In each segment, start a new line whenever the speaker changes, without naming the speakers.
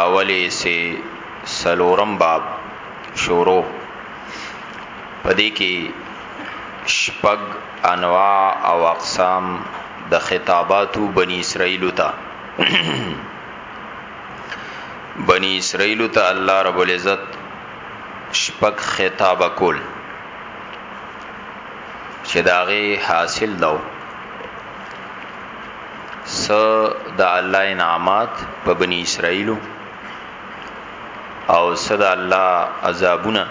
اولی سه څلورم باب شروع په دې کې شپږ انواع او اقسام د خطاباتو بنی اسرائیل ته بنی اسرائیل ته الله رب العزت شپک خطاب کول چې داغه حاصل داو څه د الله انعامات په بنی اسرائیل او څه د الله عذابونه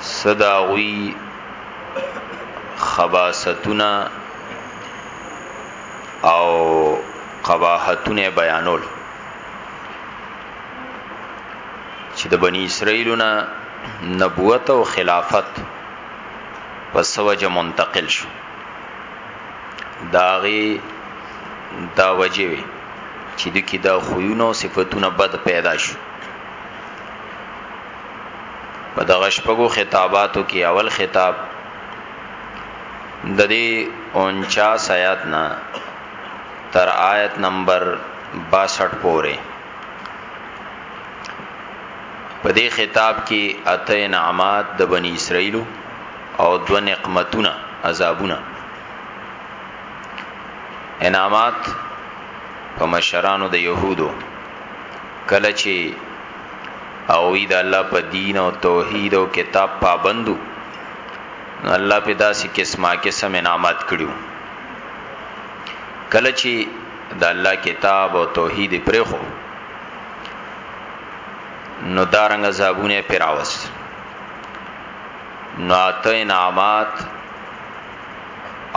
څه د غوی خباستونه او قباحتونه بیانول چې د بنی اسرائیل نه نبوت او خلافت په سوجه منتقل شو داغي دا وجه وي چې د کی دا خوونه او صفاتونه بد پیدا شو په دغه شپږو خطاباتو کې اول خطاب د دې 49 آیات نه تر آیت نمبر 62 پورې په دې خطاب کې اته انعامات د بنی اسرائیلو او دو نقمتونه عذابونه انعامات په مشرانو د يهودو کله چې او اید الله په دین او توحید او کتاب پابندو الله په داسې قسمه قسم انعامات کړیو کله چې د الله کتاب او توحید پرې خو نو دارنګ زابونه پیراوس نو اته انعامات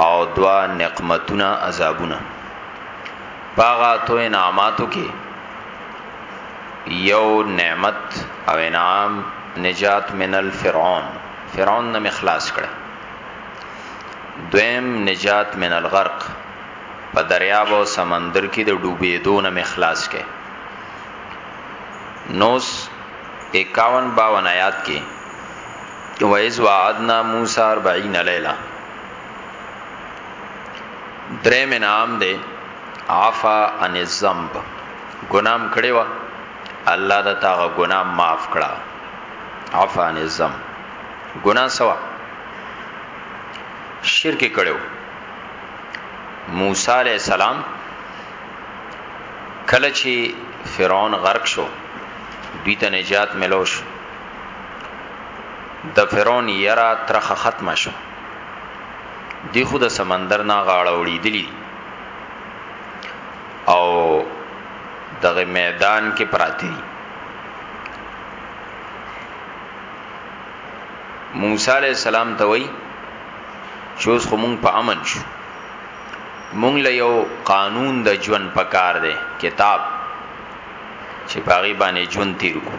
او دوا نقمتونه عذابونه پاغا تو انعاماتو کې یو نعمت او انعام نجات من الفرعون فرعون نه مخلاص کړ دویم نجات من الغرق په دریاب او سمندر کې د ډوبې دون مخلاص کړ نوس 51 52 آیات کې و اذ وعدنا موسی 40 لیلا درې منام دی عفا عن الذنب ګنام کړي وا الله دا تاغه ګنام معاف کړه عفا عن الذنب ګنا سوا شرک کړو موسی علی السلام کله چې فرعون غرق شو دوی ته نجات ملو شو د فرعون یرا ترخه ختمه شو دی خو د سمندر نه غاړه وړیدلی او دغه میدان کې پراتی موسی علی السلام ته وای چې اوس خو مونږ په امن شو مونږ له یو قانون د ژوند پکار دی کتاب چې باغی باندې جون تیر کو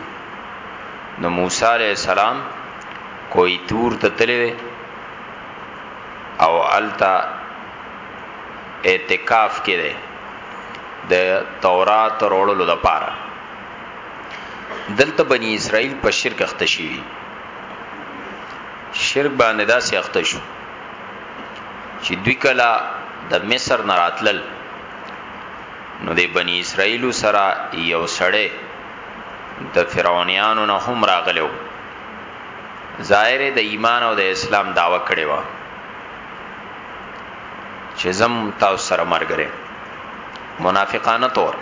نو موسی علی السلام کوی تور ته تللی او التا اعتکاف کړي د تورات وروړلو لپاره دلته بنی اسرائیل په شرک اخته شي شرک باندې دا سي اخته شو چې دوی کلا د مصر نه راتلل نو د بنی اسرائیل سره یو سړی د فرعونانو نه هم راغلو ظاهر د ایمان او د اسلام داوا کړی و چې زم تاسو سره مرګره منافقانه تور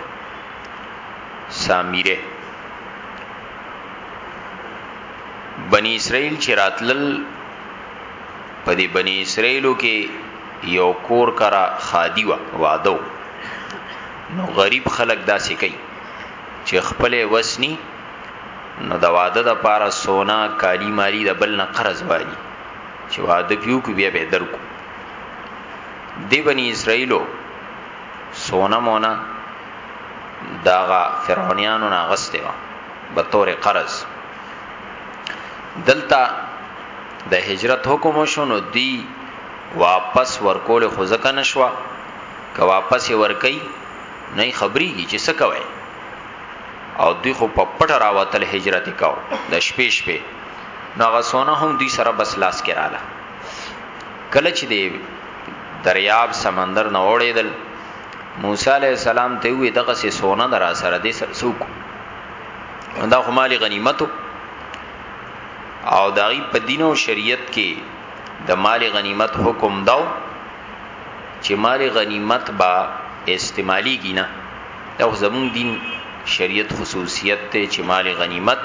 سامیره بنی اسرائیل چې راتلل په دې بنی اسرائیلو کې یو کور کرا خادی وا وادو نو غریب خلک داسې کوي چې خپل وسنی نو د واده د پاره سونا کالی مالی د بل نه قرض والی چې واده پیو کو بیا به درکو دی بنی اسرائیلو سونا مونا داغا فرعونیانو ناغسته و به طور قرض دلته د هجرت حکم وشو نو دی واپس ورکول خو ځکه نشوا که واپس ورکي نه خبريږي چې څه کوي او دوی خو په پټه راوتل هجرت کاو د شپې شپې نو هغه سونه هم دوی سره بس لاس کې رااله کله چې دی دریاب سمندر نه اوړېدل موسی علی السلام ته وی دغه سه سونه درا سره دې سره سوق دا خو مالی غنیمتو او دای په دین او شریعت کې د مال غنیمت حکم داو چې مال غنیمت با استعمالی گینا دا زمون دین شریعت خصوصیت ته چې مال غنیمت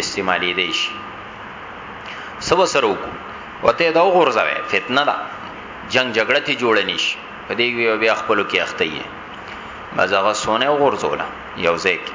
استعمالی دی شي سو سره وکړو وته دا وګورځوي فتنه ده جنگ جګړه ته جوړ نه شي په دې وی بیا خپل کې اخته یې مزغه سونه وګورځولا یو ځای کې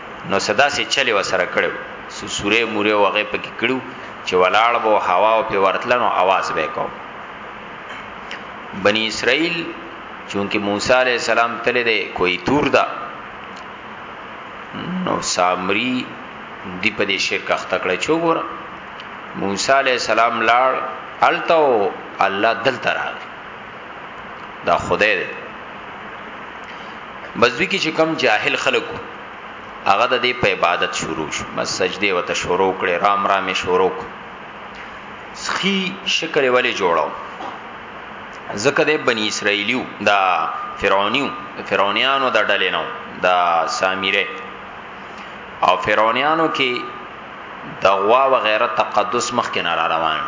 نو صدا سي چلی وسره کړو سو سوره موره وغه پکې کړو چې ولاړ وو هوا او په ورتلنو आवाज به کو بنی اسرائیل چونکه موسی علی السلام تل دې کوئی تور دا نو سامری دی په دې شرک اخته کړی چې وګور موسی علی السلام لاړ التو الله دل تراغ دا خدای دی بس دوی کې چې کم جاهل خلکو هغه د دې په عبادت شروع شو مس سجده وته شروع کړي رام رامې شروع کړ سخی شکل ولې جوړاو ځکه د بنی اسرائیلیو دا فرعونیو فرعونیانو د ډلې نو دا سامیره او فرعونیانو کې د غوا و غیره تقدس مخ کې نه روان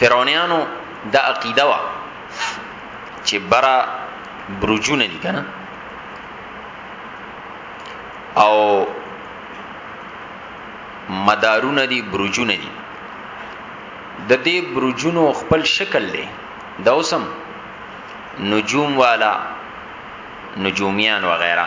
فرعونانو د عقیده وا چې برا برجونه دي کنه او مدارونه دي برجونه دي د دې برجونو خپل شکل دی دا اوسم نجوم والا نجومیان وغیرہ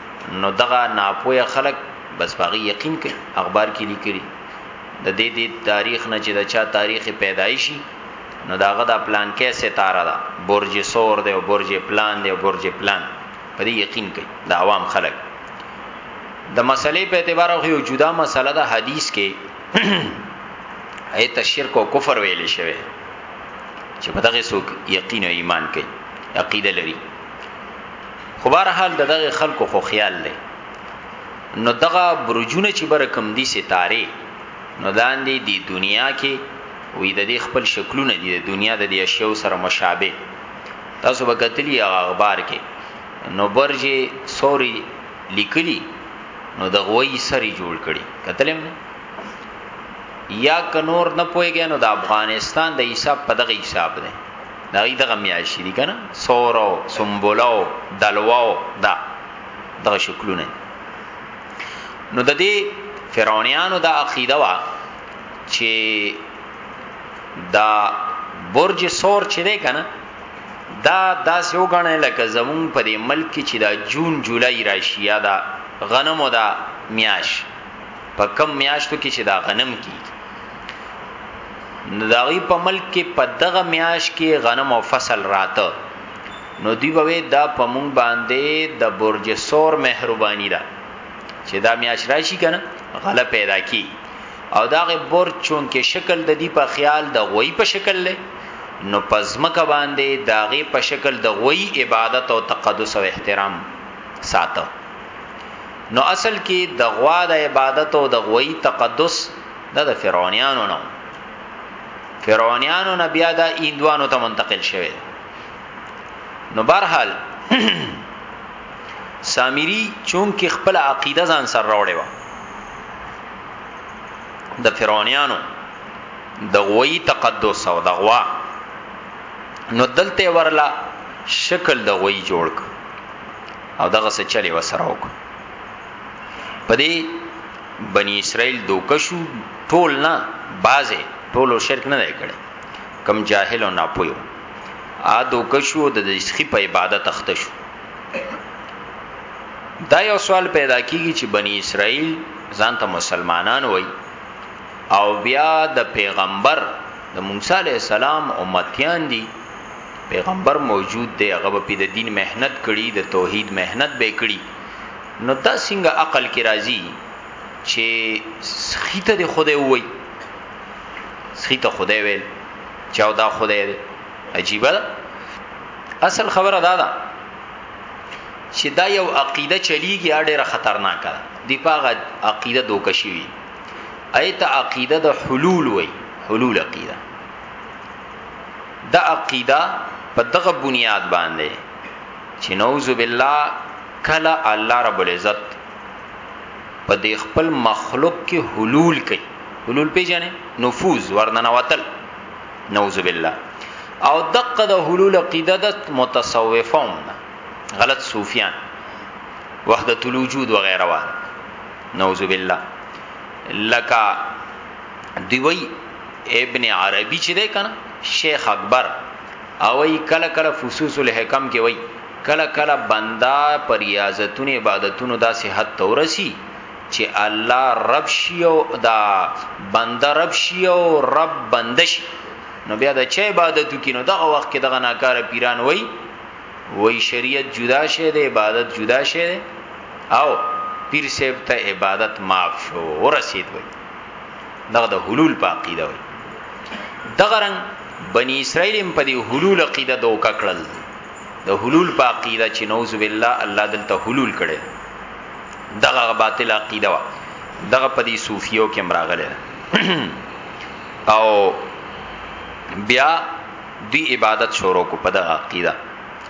نو دغه ناپوهه خلک بس باغی یقین کوي اخبار کې لیکلي د دې دې تاریخ نه چې د چا تاریخ پیدایشي نو داغه د پلان کې ستاره ده برج سور دی او برج پلان دی او برج پلان په دې یقین کوي د عوام خلک د مسلې په اعتبار خو یو جدا مسله ده حدیث کې ایت شرک او کفر ویل شوی چې په دغه څوک یقین او ایمان کوي عقیده لري خو بهر حال دغه خلکو خو خیال لې نو دغه برجونه چې برکم دي ستاره نو لاندې دی دنیا کې وې د دې خپل شکلونه دي د دنیا د دې اشیاء سره مشابه تاسو به کتلی اخبار کې نو برجه سوري لیکلی نو د غوي سری جوړ کړي کتلم یا کنور نه پويګنو د افغانستان د حساب په دغه حساب دی دا ای دغه میاشي دي کنه سورو سمبولو دلواو دا دغه شکلونه نو د دې فرعونانو دا عقیده وا چې دا برج سور چې دی کنه دا داسې وګڼه لکه زمون په دې ملک کې چې دا جون جولای راشي یا دا غنمو دا میاش په کم میاشتو کې چې دا غنم کیږي نو دا غي په ملک کې په دغه میاش کې غنم او فصل راته نو دی بوي دا په مونږ باندې د برج سور مهرباني ده چې دا میاش راشي کنه غله پیدا کی او دا غي برج چون کې شکل د دی په خیال د غوي په شکل لې نو پزمک باندې داغه په شکل د غوي عبادت او تقدس او احترام ساته نو اصل کې د غوا د عبادت او د غوي تقدس د فرعونانو نه فرعونانو نه بیا د ایندوانو ته منتقل شوه نو برحال سامری چون کې خپل عقیده ځان سره راوړې و د فرعونانو د غوي تقدس او د غوا نو دلته ورلا شکل د غوي جوړ ک او دغه څه چلی وسره وک په دې بنی اسرائیل دوکشو ټول نه بازه ټولو شرک نه کړي کم جاهل او ناپوهو ا دوکشو د دسخی په عبادت اخته شو دا یو سوال پیدا کیږي چې بنی اسرائیل ځان ته مسلمانان وای او بیا د پیغمبر د موسی علی السلام امتیان دي پیغمبر موجود دی هغه په د دین مهنت کړي د توحید مهنت به کړي نو دا څنګه عقل کې راځي چې سخیته د خدای وای سخیته خدای ویل چاو دا خدای دی عجیبه ده اصل خبره دا ده چې دا یو عقیده چلیږي اړه خطرناکه ده دی پاغه عقیده دوکشي وي ایت عقیده د حلول وای حلول عقیده دا عقیده په دغه بنیاد باندې چې نعوذ بالله کله الله رب العزت په دې خپل مخلوق کې حلول کوي حلول پیژنې نفوذ ورننوتل نعوذ بالله او دقه د حلول عقیده د متصوفون غلط صوفیان وحدت الوجود وغیرہ وا نعوذ بالله لکه دی وی ابن عربی چې ده کنه شیخ اکبر او ای کله کله فصوص الحکم کې وای کله کله بندا پر ریاضتون عبادتونو دا صحت تورسی چې الله رب شي او دا بنده رب شي او رب بنده شي نو بیا د چا عبادت کینو دغه وخت کې دغه ناکاره پیران وای وای شریعت جدا شه د عبادت جدا شه او پیر صاحب ته عبادت معاف شو ورسید وای دغه د حلول په عقیده وي دغه رنګ بنی اسرائیل هم په دې حلول عقیده دوکا کړل د حلول په عقیده چې نوذ بالله الله دلته حلول کړي دغه باطل عقیده وا دغه په دې صوفیو کې مراغله او بیا دی عبادت شروع کو په دغه عقیده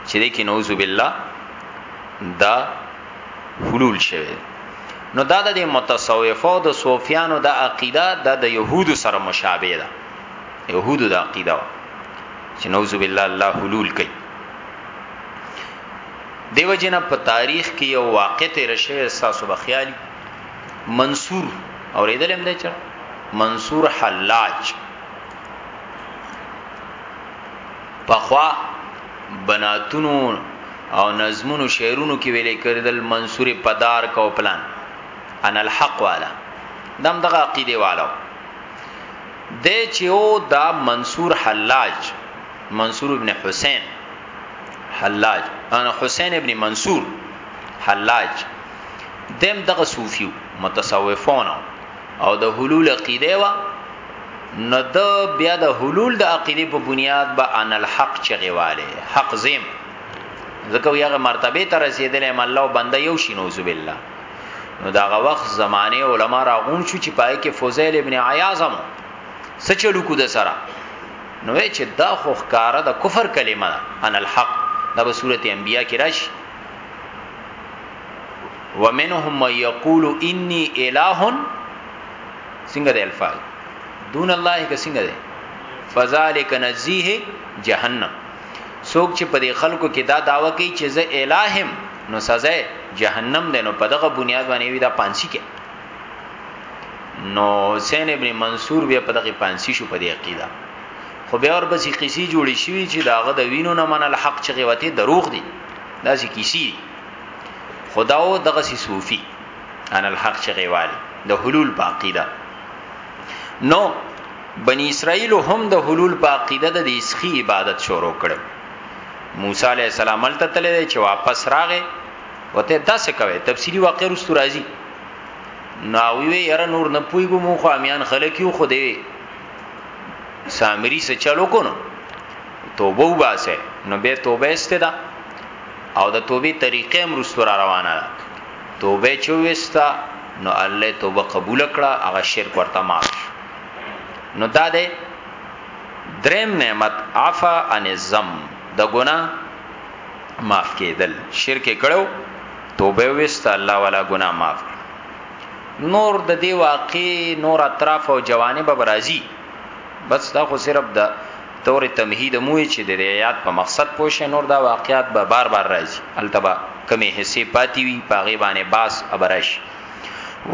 چې دې کې نوذ بالله دا حلول شوی نو دا د متصوفه او د صوفیانو د عقیده د د يهودو سره مشابه ده يهودو د عقیده چې نوذ بالله الله حلول کوي دیو جن په تاریخ کې یو واقع تیر شوی ساسو بخیالي منصور اوریدل هم دی چې منصور حلاج پخوا بناتونو او نظمونو شعرونو کې ویلې کړل منصور پدار کو پلان انا الحق والا دم دغه عقیده والو د چيو دا منصور حلاج منصور ابن حسین حلاج انا حسین ابن منصور حلاج دیم دغه صوفیو متصوفونو او د حلول عقیده وا نو د بیا د حلول د عقیده په بنیاد به ان الحق چغیواله حق زم ځکه یغه مرتبه ته رسیدلې م الله بنده یو شي نوذ بالله نو داغه وخت زمانه علما راغون شو چې پای کې فوزیل ابن عیاضم سچلو کو د سره نو چې دا خو ښکارا د کفر کلمه ان الحق د صورت انبیاء کې راشي ومنهم من یقول انی الہ څنګه د الفاظ دون الله کې څنګه ده فذلک نزیه جهنم څوک چې په دې خلکو کې دا داوا کوي چې زه الہم نو سزا جهنم ده نو په دغه بنیاد باندې وی دا پانسی کې نو حسین ابن منصور بیا په دغه پانسی شو په دې عقیده خو بیا ور بسې قصې جوړې شوې چې داغه د وینو نه منل حق چې غوته دروغ دي دا ځکه کیسی خداو دغه سی صوفي ان الحق چې غیوال د حلول په عقیده نو بنی اسرائیل هم د حلول په عقیده د اسخی عبادت شروع کړ موسی علی السلام تل تل چې واپس راغې وته داسې کوي تفسیری واقع رستو راځي ناوی وی یره نور نه پویګو مو خو امیان خلک یو خو دی سامری سچلو کو نو توبه وباسه نو به توبه استدا او د توبې طریقې هم رسو را روانه ده توبه چويستا نو الله توبه قبول کړه هغه شرک ورته معاف نو دا ده دریم نعمت عفا عن الذم د ګنا معاف کېدل شرک کړو توبه وست الله والا ګنا معاف نور د دې واقع نور اطراف او جوانب برازي بس دا خو صرف د تور تمهید مو چې د ریات په مقصد پوه شي نور دا واقعیات به بار بار راځي التبا کمی حصے پاتې وي پاغه باندې باس ابرش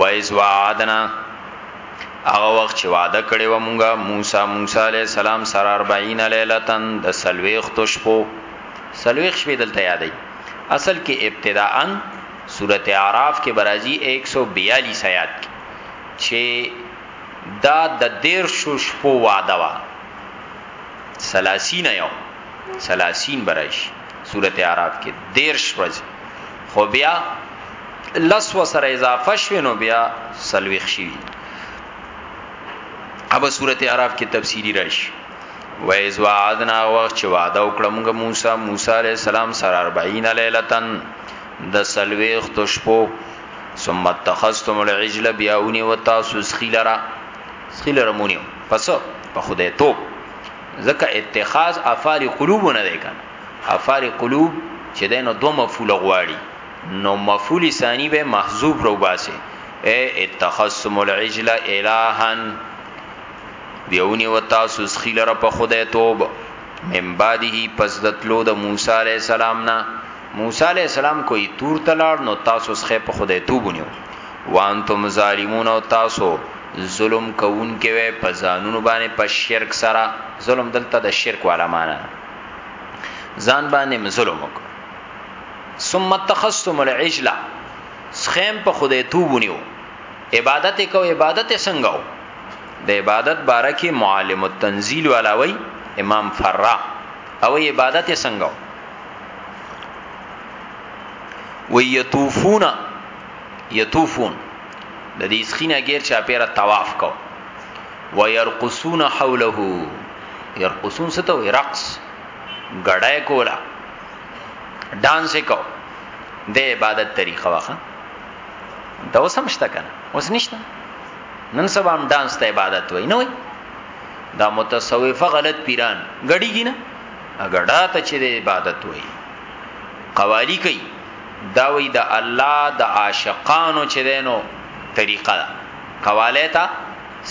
وایز وعدنا هغه وخت چې وعده کړې و مونږه موسی موسی علی السلام سر 40 لیلتن د سلويخ تشپو سلويخ شپې دلته یادې اصل کې ابتداءا سورته اعراف کې برازي 142 آیات کې چې دا د دیرشو شپو وعده وه سلاسین یوم سلاسین برایش سورت عراف کې دیرش ورځ خو بیا لس و سره اضافه شوه نو بیا سلويخ شي اب سورت عراف کې تفصیلی راشي و از وعدنا وخت چې وعده وکړه موږ موسی موسی عليه السلام سره 40 ليلتن د سلويخ تو شپو ثم اتخذتم العجل بیاونی و تاسو سخیلرا سخیلرا مونیو پس په خدای توب ځکه اتخاذ افعال قلوب نه دی کنه افعال قلوب چې دینو دو مفعول غواړي نو مفعول ثانی به محذوب رو باسه اے اتخذتم العجل الہن بیاونی و تاسو سخیلرا په خدای توب من بعده پس دتلو د موسی علی السلام نه موسی علی السلام کوئی تور تلاړ نو تاسو څخه په خدای توبونیو وانتم ظالمون او تاسو ظلم کوون کې وې په ځانونو باندې په شرک سره ظلم دلته د شرک والا معنا ځان باندې ظلم وک ثم تخصم العجله سخیم په خدای توبونیو عبادت کو عبادت څنګه د عبادت باره کې معالم التنزيل ولاوي امام فرا او عبادت څنګه و یطوفون یطوفون د دې سخینه غیر چا پیره طواف کو و يرقصون حوله يرقصون څه ته وي رقص غړای کولا ډانس کو د عبادت طریقه واخه دا وسمشته کنه اوس نشته نن سبا هم ډانس ته عبادت وای نه وای دا متصوفه غلط پیران غړیږي نه اګړه ته چې د عبادت وای قوالی کوي دا وای د الله د عاشقانو چې دینو طریقه ده قواله ته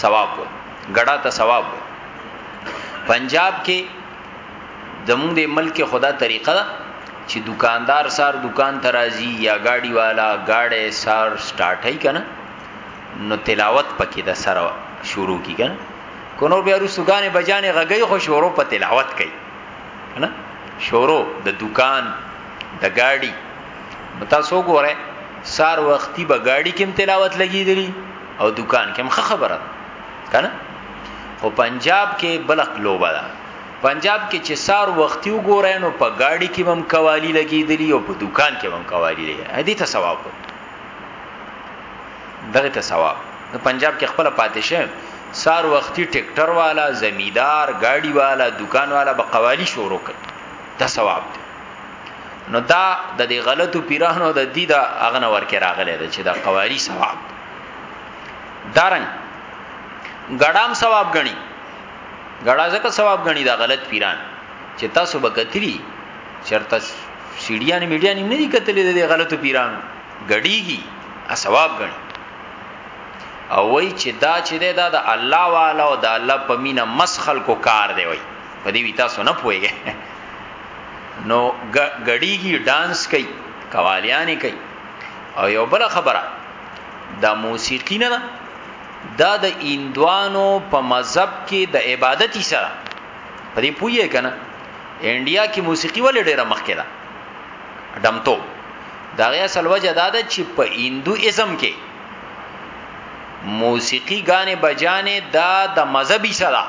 ثواب وای ګړه ته ثواب وای پنجاب کې زموږ د ملک خدا طریقه ده چې دکاندار سار دکان ترازی یا گاڑی والا گاڑی سار سٹارٹ ہے کنا نو تلاوت پکې د سره شروع کی کنا کونو بیا رسوګانې بجانې غږی خو شورو په تلاوت کوي نه شورو د دکان د گاډي تاسو ګوره سار وختي به گاډي کې تلاوت لګیدلی او دکان کې مخه خبره کنه خو پنجاب کې بلق لوبه ده پنجاب کې چې سار وختي وګورئ نو په گاډي کې هم قوالی لګیدلی او په دکان کې هم قوالی لګیدلی هدي ته ثواب وکړي دغه ته ثواب د پنجاب کې خپل پاتې شه سار وختي ټیکټر والا زمیدار گاډي والا دکان والا به قوالی شروع کړي دا ثواب دی نو دا د دې غلطو پیرانو د دې دا اغنه ورکه راغله ده چې دا قوالی ثواب دارن غړام ثواب غني غړا ځکه ثواب غني دا غلط پیران چې تاسو به کتلی چرته سیډیان میډیان نه دي کتلې د غلطو پیرانو غړيږي ثواب غړي او وای چې دا چې دا د الله والا او د الله په مینه مسخل کو کار دی وای په دې وی تاسو نه پويږئ نو غړيږي ډانس کوي قوالیانې کوي او یو بل خبره دا موسیقی نه دا د ایندوانو په مذهب کې د عبادت سره په دې پوهیږئ کنه انډیا کې موسیقي ولې ډېره مخکې ده ډمتو دا غي اصل وجه دا ده چې په هندوئزم کې موسیقي غانې بجانې دا د مذهبي سره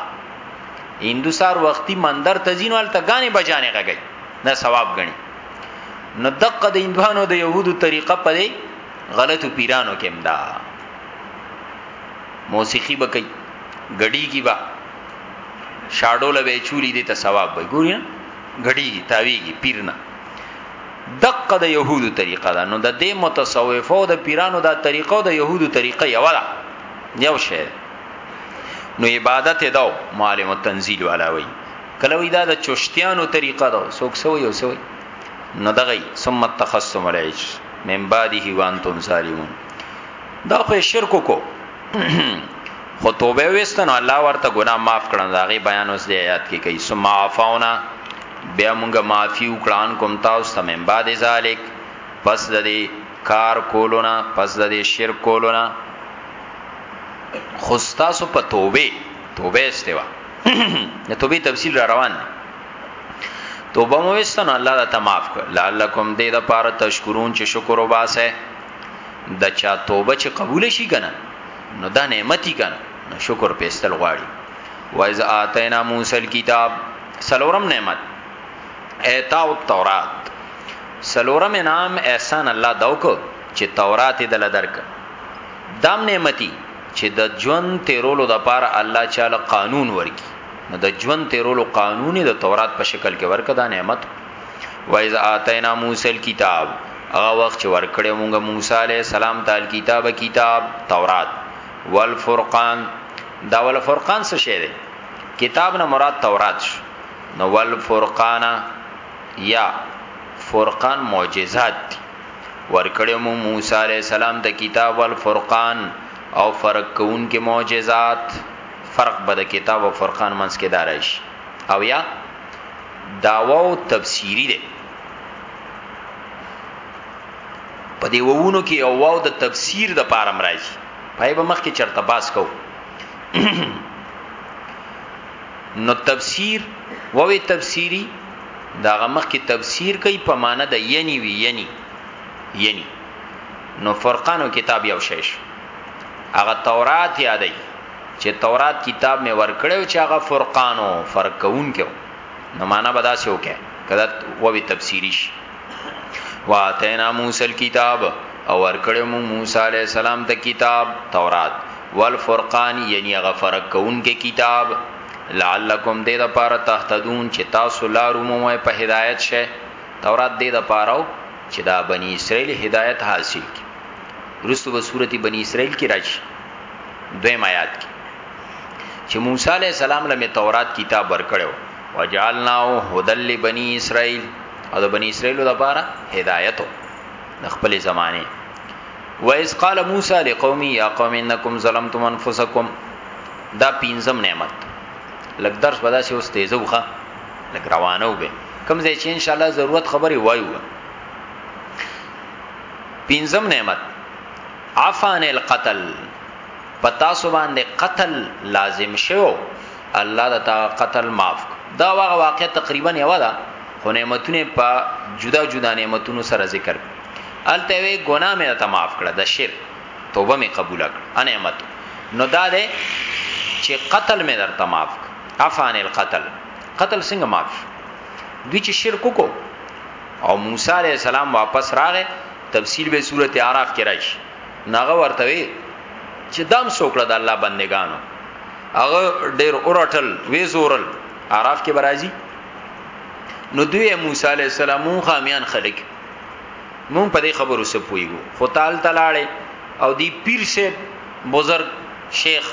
هندو سار وختي مندر تزینو ال تګانې بجانې غږی دا ثواب غني نو دقه د هندوانو د يهودو طریقه په دې غلطو پیرانو کې امدا موسیقي بکې غړي کی با شاډو لوي چولی دې ته ثواب وي ګوریا غړیږي تاویږي پیر نه دقه د يهودو طریقه ده نو د دې متصوفو د پیرانو دا طریقه د يهودو طریقه یو ده یو شی نو عبادت داو معلم التنزيل والا وی کله وی دا د چشتیانو طریقه ده سوک سو یو سوی نو دغی ثم التخصم علیج من بعده وانتم ظالمون دا خو شرک کو خو توبه وستنو الله ورته ګناه معاف کړن دا غي بیان اوس دی آیات کې کوي ثم عفونا بیا مونږه معافي وکړان کوم تاسو ته من بعد ذالک پس د دې کار کولونه پس د دې شرک کولونه خو تاسو په توبه توبه استوا د توبې تفصیل را روان دی توبه مو وستن الله دا تماف کړ لعلکم دې د پاره تشکرون چې شکر وباسه د چا توبه چې قبول شي کنه نو دا نعمتي کنه نو شکر په استل غواړي وایز اتینا موسی الكتاب سلورم نعمت ایتا او تورات سلورم انعام احسان الله دوک چې تورات دل درک دام نعمتي چې د ژوند تیرولو د پاره الله چاله قانون ورکی نو د ژوند تیرولو قانون د تورات په شکل کې ورکه دا نعمت وایز اتینا موسی الكتاب هغه وخت چې ورکړې مونږه موسی عليه السلام ته الكتاب کتاب تورات والفرقان دا والفرقان څه شی دی کتاب نه مراد تورات شو نو والفرقان یا فرقان معجزات دی ورکړې مو موسی عليه السلام ته کتاب والفرقان او فرق کون کې معجزات فرق به د کتاب او فرقان منځ کې دارش او یا دا واو تفسیری ده په دې وونو کې یو واو د تفسیر د پاره مرাজি پای به مخ کې چرته باس کو نو تفسیر ووی تفسیری دا غمخ کې تفسیر کوي په معنی د یعنی وی یعنی یعنی نو فرقانو کتاب یو شیش هغه تورات یادای چې تورات کتاب مې ورکړی او چې هغه فرقان او فرق کوونکی نو معنا به داسې وکړي کدا و به تفسیری شي واتینا موسی الكتاب او ورکړو مو موسی علی السلام ته کتاب تورات والفرقان یعنی هغه فرق کوونکی کتاب لعلکم دې د پاره تهتدون چې تاسو لارو مو په هدایت شه تورات دې د پاره چې دا بنی اسرائیل هدایت حاصل کی رسو به سورتی بنی اسرائیل کی راځي دویم آیات کې چې موسی علی السلام له تورات کتاب ورکړو وجعلناه هدل لبنی اسرائیل او د بنی اسرائیل لپاره هدایت د خپل زمانه وَإِذْ قَالَ مُوسَى لِقَوْمِهِ يَا قَوْمِ إِنَّكُمْ ظَلَمْتُمْ أَنفُسَكُمْ دا پینځم نعمت لګ درس بدا سي اوس تیزه وخه لګ روانه وبه کم ځای چې ان شاء الله ضرورت خبري وایو پینځم نعمت عفان القتل پتا سو باندې قتل لازم شو الله د تا قتل معاف دا واغه واقع تقریبا یو ده خو نعمتونه په جدا جدا نعمتونو سره ذکر الته وی ګناه مې ته معاف کړه د شرک توبه مې قبول کړه نعمت نو دا ده چې قتل مې درته معاف عفان القتل قتل څنګه معاف دوی چې شرک کو او موسی عليه السلام واپس راغې تفصیل به سورته اعراف کې راشي ناغه ورته وي چې دام سوکړه د الله بندگانو هغه ډېر اورټل وې زورل اعراف کې برازي نو دوی موسی عليه السلام خامیان خلک مون په دې خبرو سره پويګو خو تعال تلاړې او دی پیر سے بزرگ شیخ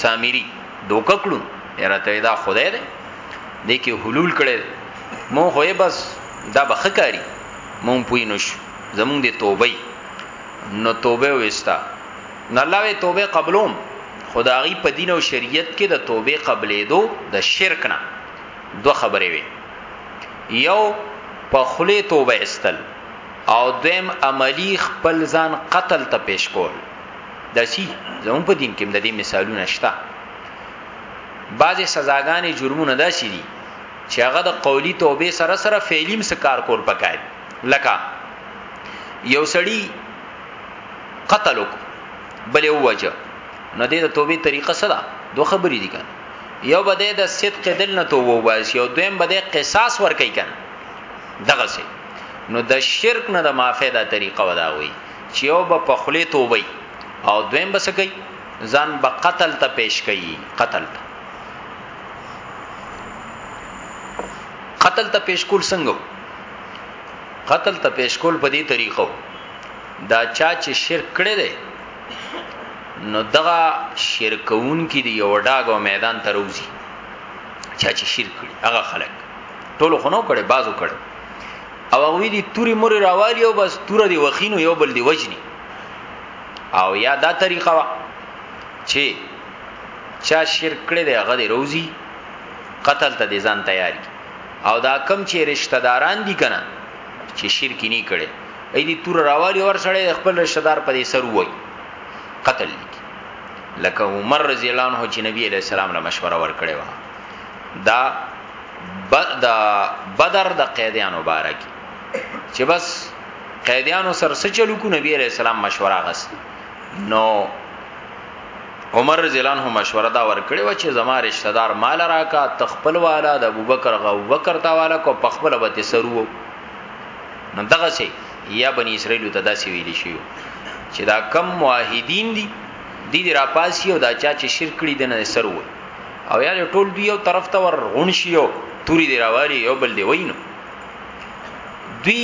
سامری دوکه کړو یراته دا خدای دې دې کې حلول کړي مون خو بس دا بخکاری مونږ پوی نشو زمونږ دی توبه نو توبه وستا نو الله وی توبه قبلوم خدای په دین او شریعت کې د توبه قبلې دو د شرک نه دو خبرې وي یو په خله توبه استل او دویم عملی خپل ځان قتل ته پیش کول دسی زمون په دین کې د دې مثالونه شته بعضې سزاګانې جرمونه داسې دي چې هغه د قولی توبه سره سره فعلیم سکار کول پکای لکه یو سړی قتل وک بلې وجه نو د توبې طریقه سره دوه خبرې دي کنه یو بده د صدق دل نه توبه وباسي او دویم بده قصاص ور کوي کنه دغه سي نو د شرک نه د معافی دا طریقه ودا وي چې یو به په خلی توبه او دویم بس کوي ځان به قتل ته پیش کوي قتل ته قتل ته پیش کول څنګه قتل ته پیش کول په دې طریقو دا چا چې شرک کړی دی نو دغه شرکون کې دی یو ډاګو میدان ته روزي چا چې شرک کړی هغه خلک ټولو خنو کړي بازو کړي او هغه دي توري مور راوالي او بس تور دي وخینو یو بل دي وجني او یا دا طریقه وا چې چا شرک کړی دی هغه دی روزي قتل ته دی ځان تیاری او دا کم چې رشتہ داران دي کنه چې شرک نه کړي اې دي تور راوالي ور سره خپل رشتہ دار په دې سر وای قتل دي لکه عمر رضی الله عنه چې نبی علیہ السلام له مشوره ور کړی و دا د بدر د قیدیانو بارک چې بس قیدیانو سر سچلو کو نبی علیہ السلام مشوره غست نو عمر رضی الله عنه مشوره دا ورکړې و چې زما رشتہ دار مال راکا تخپل والا د ابوبکر غو بکر تا والا کو پخپل به تسرو نو دغه سي یا بنی اسرائیل ته داسې ویل شي چې دا کم موحدین دي د دې راپاسی او دا چا چې شرک کړی د نه سرو او یا ټول دی یو طرف ته ور غون شي او توري دی راوالي یو بل دی وینو دوی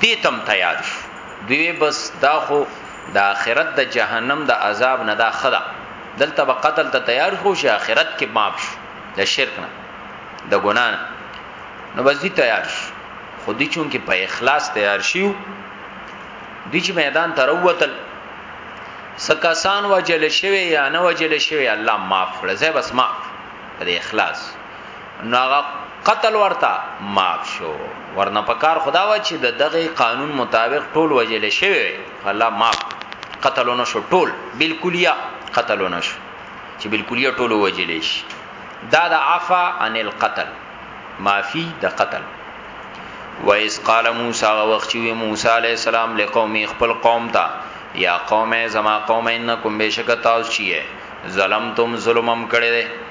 دې تم تیار شو دوی بس دا خو د اخرت د جهنم د عذاب نه دا ښه ده، دلته به قتل ته تیار شو چې اخرت کې معاف شو د شرک نه د ګناه نه نو بس دي تیار شو خو دي چون کې په اخلاص تیار شیو دي چې میدان ته وروتل سکاسان وجل شوی یا نه وجل شوی الله معاف کړه زه بس معاف په اخلاص نو هغه قتل ورته معاف شو ورنه پکار خدا و چې د دغه قانون مطابق ټول وجل شوی الله معاف قتلونه شو ټول بالکلیه قتلونه شو چې بالکلیه ټول وجل شي دا د عفا عن القتل معافی د قتل و اس قال موسی وخت چې موسی علی السلام له قوم خپل قوم ته یا قوم زما قوم انکم بشک تاسو چی ظلمتم ظلمم کړی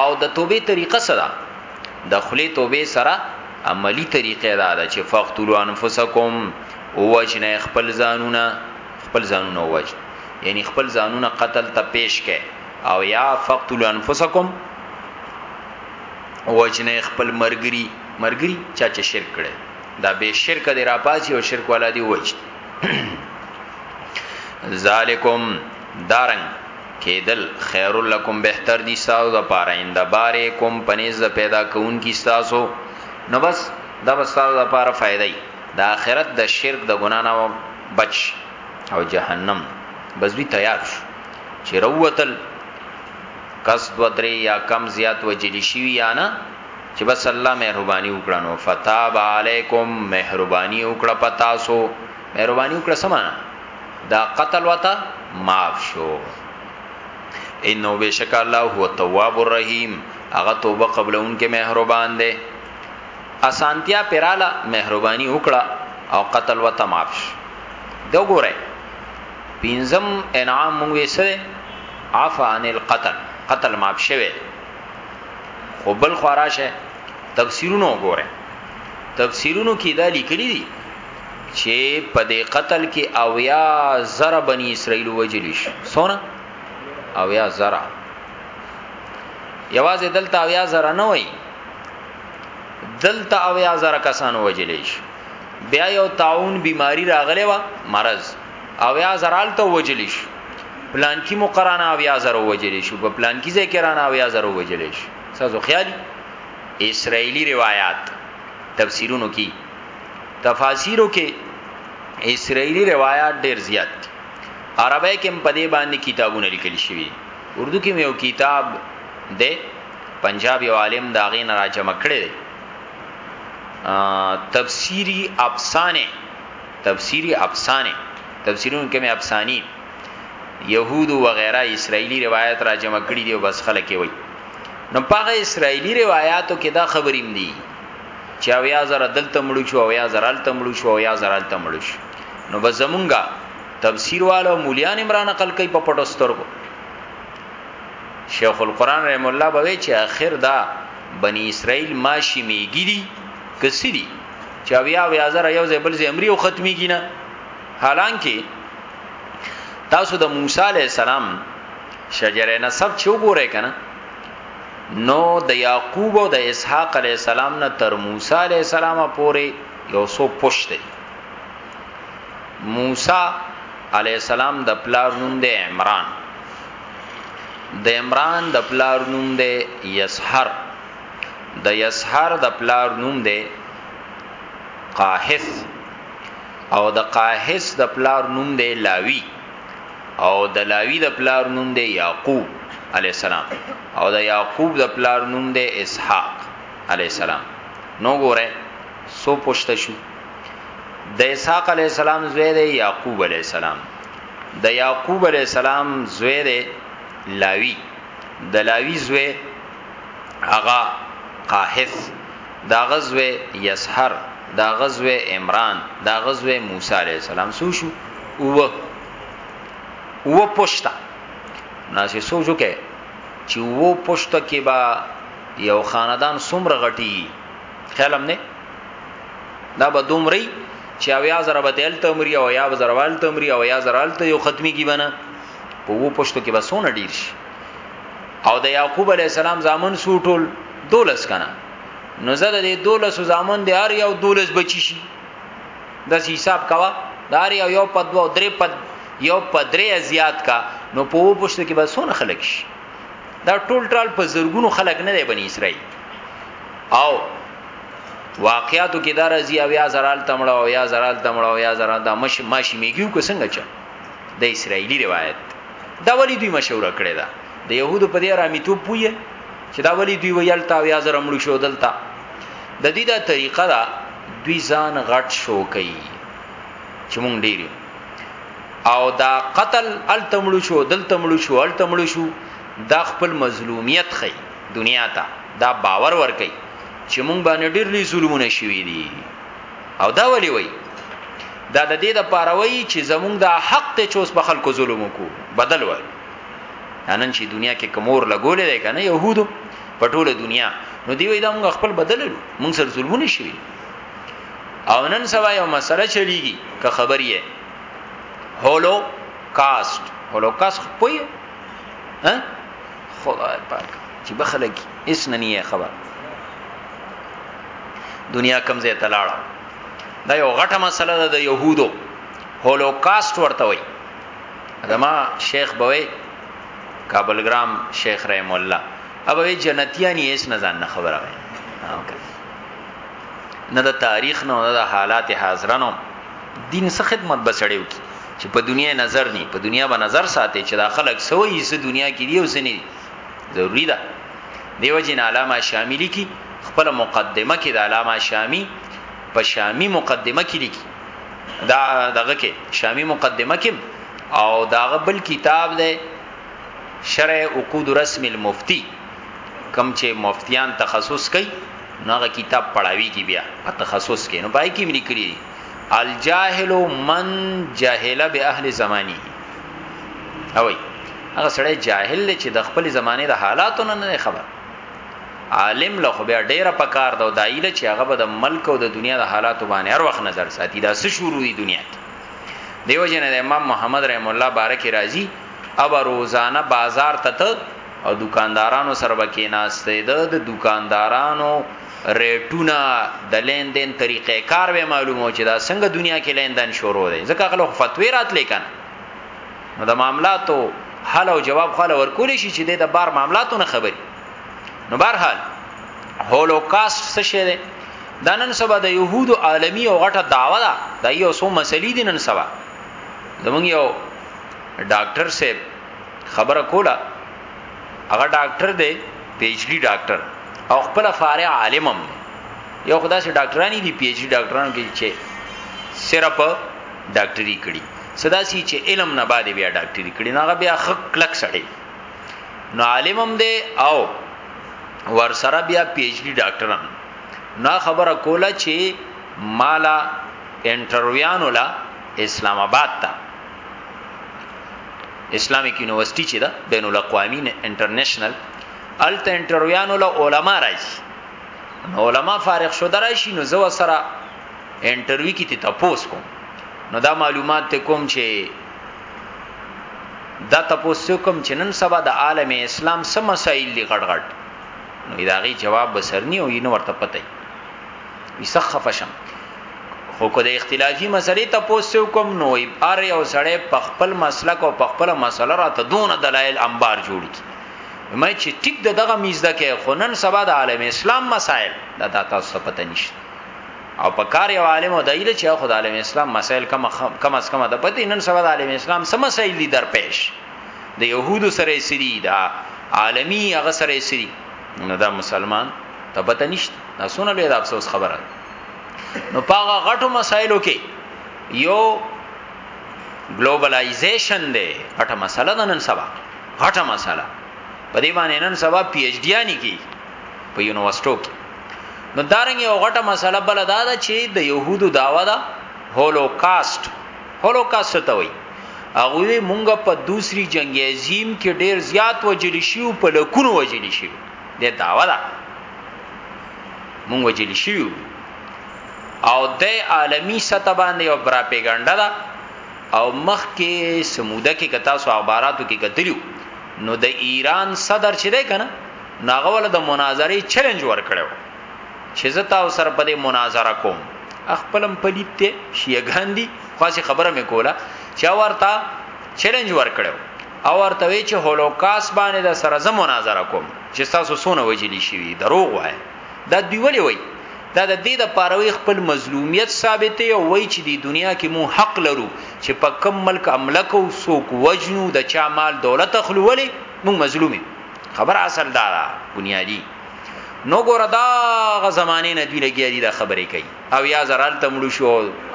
او د توبې طریقه سره د خلی توبې سره عملی طریقه دا ده چې فقتلوا انفسکم او وجنه خپل ځانونه خپل ځانونه وج یعنی خپل ځانونه قتل ته پیش کړي او یا فقتلوا انفسکم وجنه خپل مرګري مرګري چا چې شرک کړي دا به شرک دی را پاسي او شرک والا دی وج ذالکم دارنګ کېدل خیر لکم بهتر دي تاسو د پاره اند باره کوم پنيز د پیدا کون کی تاسو نو بس دا بس تاسو د پاره فائدای د آخرت د شرک د ګنا نه بچ او جهنم بس وی تیار شو چې روتل کس دو درې یا کم زیات وجلی شي یا نه چې بس الله مهرباني وکړنو فتاب علیکم مهرباني وکړه پتا سو مهرباني وکړه سمانه دا قتل وته معاف شو انه بشک الله هو التواب الرحیم هغه توبه قبلون کې مهربان دی اسانتیا پراله مهرباني وکړه او قتل وته معاف شو دا ګوره پینزم انعام مونږ یې سره عفا عن القتل قتل معاف شوه خو بل خواراشه تفسیرونو ګوره تفسیرونو کې دا لیکلي دي چه په دې قتل کې اویا زره بنی اسرائیل وجلی شو سونه اویا زره یوازې دلته اویا زره نه وای دلته اویا زره کسان وجلی شو بیا یو تعاون بیماری راغلی و مرض اویا زرال ته وجلی شو پلان کی مقرانا اویا زره وجلی شو په پلان کی ځای کرانا اویا زره وجلی شو سازو خیالي اسرائیلی روایت تفسیرونو کې تفاسیرو کې اسرائیلی روایت ډیر زیات دي عربی کې په دې باندې کتابونه لیکل شوي اردو کې یو کتاب دی پنجاب یو عالم دا غي نه راجمه کړی دی تفسیری افسانه تفسیری افسانه تفسیرون کې مې افسانی يهود و غیره اسرایلی روایت راجمه کړی دی او بس خلک وي نو پاغه اسرایلی روایتو کې دا خبرې مدي چې او یا زره دلته مړو شو او یا زره الته مړو شو او یا زره الته مړو شو نو به زمونږه تفسیر والو مولیان عمران عقل کوي په پټو سترګو شیخ القران رحم الله به چې اخر دا بنی اسرائیل ماشی میګی دي کسی دي چې او یا او یا زره یو ځای بل ځای امر یو ختمي کینا حالانکه تاسو د موسی علی السلام شجره نسب چې وګورئ کنه نو د یعقوب او د اسحاق علی السلام نه تر موسی علی السلام پورې یو سو پښته موسی علی السلام د پلار نوم دی عمران د عمران د پلار نوم دی یسحر د یسحر د پلار نوم دی قاحث او د قاحث د پلار نوم دی لاوی او د لاوی د پلار نوم دی یعقوب علی السلام او د یعقوب د پلار نوم دی اسحاق علی السلام نو ګوره سو پښته شو د اسحاق علی السلام زوی دی یعقوب علی السلام د یعقوب علی السلام زوی دی لاوی د لاوی زوی اغا قاحث دا غزوه یسحر دا غزوه عمران دا غزوه موسی علی السلام سو شو او و پښتا ناسې سوچو کې چې و پښتا کې با یو خاندان څومره غټي خیالم نه دا به دومري چې اویا زره به تل تمري او یا زره وال تمري او یا زره الته یو ختمي کی بنا په و پښتو کې بسونه ډیر شي او د یعقوب علی السلام زامن سوټول دولس کنا نو زه د دولس زامن د هر یو دولس بچی شي د حساب کوا دار یو یو په دوه درې په یو په درې زیات کا نو په وو پښتو کې به سونه خلک شي دا ټول ټال په زرګونو خلک نه دی بنی اسرائیل او واقعاتو کې دا راځي او یا زرال تمړه او یا زرال تمړه او یا زرال د مش ماشي میګیو کو څنګه چا د اسرایلی روایت دا ولی دوی مشوره کړی دا د يهودو په دې رامیتو پوی چې دا ولی دوی ویل تا او یا زرمړو شو دلته د دې دا طریقه دا دوی ځان غټ شو کوي چې مونږ ډیر او دا قتل التمړو شو دلتمړو شو التمړو شو دا خپل مظلومیت خي دنیا ته دا باور ور کوي چې مونږ باندې ډیر لوی ظلمونه شوي دي او دا ولي وای دا د دې د پاروي چې زمونږ د حق ته چوس په خلکو ظلم وکړو بدل وای نن چې دنیا کې کمور لګولې ده کنه يهودو په ټوله دنیا نو دی وای دا موږ خپل بدللو موږ سر ظلمونه شوی او نن سبا یو مسله چلیږي که خبر یې هولو کاست هولو کاست پوی ها خدای پاک چې بخلګ اس نه نه خبر دنیا کمزې تلاړه دا یو غټه مسله ده د يهودو هولو کاست ورته وای زما شیخ بوي کابل ګرام شیخ رحم الله اب وی جنتیان یې اس نه ځان نه خبره وای نه د تاریخ نه نه د حالات حاضرانو دین څخه خدمت بسړیو کی چې په دنیا نظر ني په دنیا به نظر ساتي چې دا خلک سوي سه دنیا کې دی او سني ضروری ده دیو جن علامه شاملی کی خپل مقدمه کې د علامه شامی په شامی مقدمه کې لیکي دا دغه کې شامی مقدمه کې او داغه بل کتاب دی شرع عقود رسم المفتی کم چې مفتیان تخصص کوي نوغه کتاب پڑھاوی کی بیا په تخصص کې نو پای کې ملي کړی الجاهل من جهل به اهل زمانی اوی هغه سړی جاهل دی چې د خپل زمانه د حالاتو نه نه خبر عالم له خو بیا ډیره پکار دا دایله چې هغه به د ملک او د دنیا د حالاتو باندې هر وخت نظر ساتي دا څه شروع دي دنیا کې دیو جن د امام محمد رحم الله بارک راضی اب روزانه بازار تت او دکاندارانو سره وکیناسته د دکاندارانو ریټونه د لین دین طریقې کار به معلومو چې دا څنګه دنیا کې لین دین شروع دی ځکه خلک فتوی رات لیکن نو د معاملاتو حل او جواب خل ورکول شي چې د بار معاملاتو نه خبري نو بهرحال هولوکاست څه شی دی دا نن سبا د يهودو عالمی او غټه داوا ده دا یو څو مسلې دي نن سبا زمونږ یو ډاکټر صاحب خبره کوله هغه ډاکټر دی پی ایچ ډی ډاکټر او خپل فارغ عالم هم دی یو خدا سي ډاکټرانی دي پی ایچ ډی ډاکټران کې چې صرف ډاکټري کړي صدا سي چې علم نه باندې بیا ډاکټري کړي نه بیا خک کلک سړي نو عالم هم دی او ور سره بیا پی ایچ ډی ډاکټر هم نا خبره کوله چې مالا انټرویان ولا اسلام آباد ته اسلامیک یونیورسيټي چې دا بین الاقوامي انټرنیشنل الته انټرویان ولا علما راځي نو علما فارغ شو درایشي نو زو سره انټرویو کې ته تاسو کوم نو دا معلومات ته کوم چې دا تاسو کوم چې نن سبا د عالم اسلام سم مسائل دی غړ غړ نو داغي جواب بسرنی او ینو ورته پته وي سخف شم خو کو د اختلافي مسلې تاسو کوم نو ار یو سړی په خپل مسلک او په خپل مسله را ته دون دلایل انبار جوړ کی مې چې ټیک دغه میزده کې خو نن سبا د عالم اسلام مسائل دا تاسو پته نشته او په کار یو عالم او دایله چې خدای عالم اسلام مسائل کم کم از کم د پتی نن سبا عالم اسلام سم مسائل دي در پېښ د يهودو سره سری دا عالمی هغه سره سری نو دا مسلمان ته پته نشته دا سونه له افسوس خبره نو پاغه غټو مسائلو کې یو ګلوبلایزیشن دی غټه مسله ده نن سبا غټه مسله په دې باندې نن سبا پی ایچ ډی نه کی په یونیورسيټو کې نو دارنګ یو غټه مسله بل دا ده چې د يهودو داوا ده هولوکاست هولوکاست ته وایي هغه مونږه په دوسری جنگ عظیم کې ډیر زیات وجل شیو په لکونو وجل شیو دا داوا ده مونږ وجل شیو او د عالمی سطح باندې او پراپګاندا ده او مخ کې سموده کې کتا سو اخباراتو کې کتلیو نو د ایران صدر چې ده کنه ناغه ول د مناظره چیلنج ورکړو چې زه تاسو سره په دې مناظره کوم خپلم پلیت ته شیعگان دي خاصه خبره مې کوله چې ورته چیلنج ورکړو او ورته وی چې هولوکاس باندې د سره زه مناظره کوم چې تاسو سونه وجلی شي دروغ وای دا دی ولې وای دا د دې د پاروي خپل مظلومیت ثابتې او وای چې د دنیا کې مو حق لرو چې په کم ملک املک او سوق وجنو د چا مال دولت خلولې مو مظلومي خبر اصل دارا بنیادی نو ګور دا غ زمانه نه دی لګیا دی دا خبرې کوي او یا زرال تمړو شو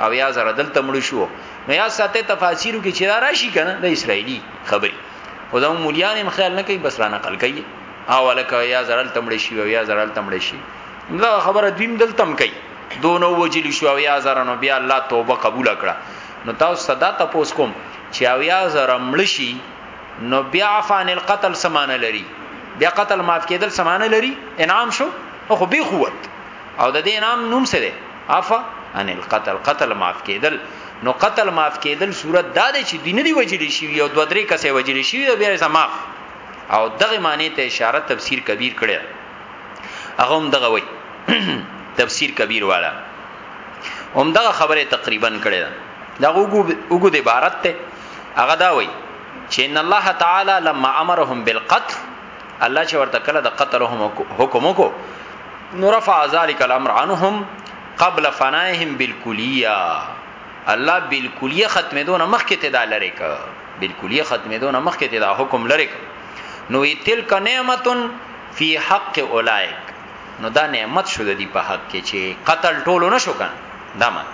او یا زر دل تمړو شو نو یا ساته تفاسیرو کې چیرې راشي کنه د اسرایلی خبرې خو زمو مولیان هم خیال نه کوي بس را نقل کوي او لکه یا زرال تمړې شي او یا زرال تمړې شي دا خبره دیم دل تم کوي دونو وجلی شو او یا زر نو بیا الله توبه قبول کړه نو تاسو صدا تاسو کوم چې او یا زر مړ شي نو بیا عفان القتل سمانه لري بیا قتل معاف کېدل سمانه لري انعام شو خو به قوت او د دې انعام نوم څه دی عفا ان القتل قتل معاف کېدل نو قتل معاف کېدل صورت دا دی چې دین دی وجلی شي او دوه درې کسې وجلی شي او بیا سماف او دغه معنی ته اشاره تفسیر کبیر کړی هغه هم دغه وای تفسیر کبیر والا هم دغه خبره تقریبا کړی دا وګو وګو د عبارت ته هغه دا وایي چې ان الله تعالی لما امرهم بالقتل الله چې ورته کله د قتل حکم وکړو نو رفع ذلك الامر عنهم قبل فنائهم بالکلیه الله بالکلیه ختمېدونه مخکې ته دا لری ک بالکلیه ختمېدونه مخکې ته دا حکم لری ک نو تلک نعمتن فی حق اولائک نو دا نعمت شو د دې په حق کې چې قتل ټولو نشو کړ دا معنی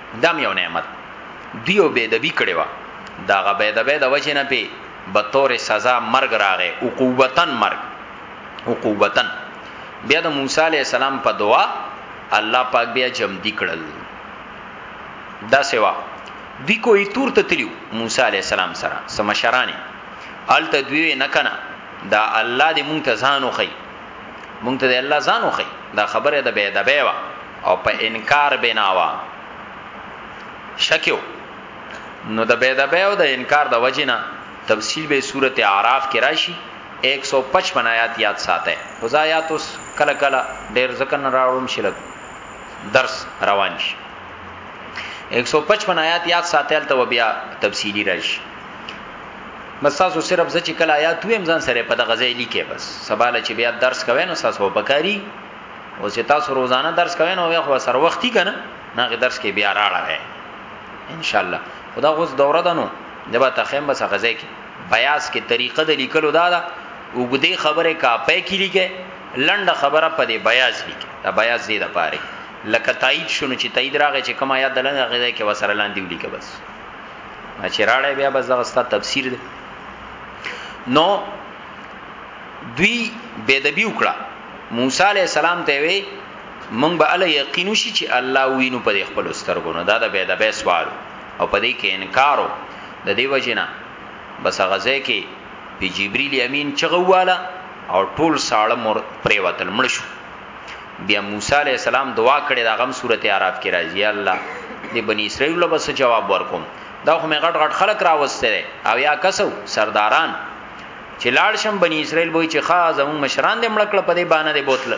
دم یو نعمت دیو بے دبی کړي وا دا غ بے دبی د وجه نه پی به تور سزا مرګ راغې عقوبتن مرګ عقوبتن بیا د موسی علی السلام په دعا الله پاک بیا جم دی کړل دا سوا دی کوی تور ته تلیو موسی علی السلام سره سمشرانی الته دوی نه کنا دا الله دې مونږ ته ځانو خي مونږ ته الله ځان وخی دا خبره ده به دبه وا او په انکار بناوا شکیو نو د به دبه او د انکار د وجنه تفصیل به صورت اعراف کې راشي 155 آیات یاد ساته خدا آیات اوس کله کله ډیر ځکه نه راوړم شلګ درس روان شي 155 آیات یاد ساتل ته بیا تفصیلی راشي بس تاسو صرف زه چې کله آیات ویم ځان سره په دغه ځای لیکه بس سباله چې بیا درس کوي نو تاسو په کاری او چې تاسو روزانه درس کوئ نو بیا خو سر وختي کنه نه درس کې بیا راړه ان شاء الله خدا غوس دوره ده نو د به تخیم بس غزه کې بیاس کې طریقه د لیکلو دا ده وګدي خبره کاپه کې لیکه لنډه خبره په دې بیاس لیکه دا بیاس دې ده پاره لکه تایید شونه چې تایید راغی چې کما یاد دلنه غزه کې وسره لاندې ولیکه بس چې راړې بیا بس دغه ست تفسیر دی نو دوی بيدبي وکړه موسی عليه السلام ته وی مونږ به ال یقین شي چې الله وینو په خپل سترګو نه دا د بيدبه سوال او په دې کې انکارو د دې وجنه بس غزه کې په جبريل امین چغواله او ټول ساړه مر پریوتل مړ شو بیا موسی علی السلام دعا کړې دا غم سورته اعراف کې راځي یا الله دې بنی اسرائیل له بس جواب ورکوم دا خو مې غټ غټ خلک راوستره او یا کسو سرداران چې لاړ شم بنی اسرائیل وای چې خا زمون مشران دې مړکړه په دې باندې دې بوتل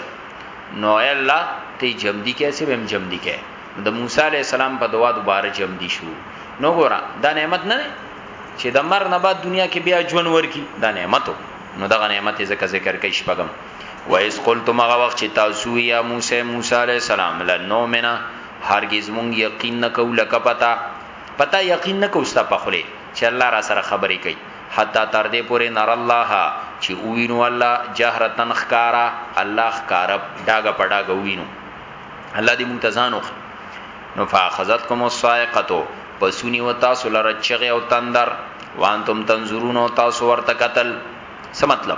نو ای الله ته جم دي کیسه بهم جم دي کې د موسی علی السلام په دعا دوباره جم دي شو نو ګورا دا نعمت نه چې د مر نه بعد دنیا کې بیا ژوند ورکی دا نعمتو نو دا نعمت ذکر ذکر کوي شپږم و اس قلتم هغه وخت چې تاسو یا موسی موسی علی السلام لنو منا هرگز مونږ یقین نکو لکه پتا پتا یقین نکو ستا په خله چې الله را سره خبرې کوي حتا تر دې پورې نر الله چې وینو الله جهرتن خکارا الله خکارا داګه پډاګه وینو الله دې متزانو نو فاخذتکم الصائقه پسونی و تاسو لره چغه او تندر وانتم تنظرون او تاسو ورته قتل څه مطلب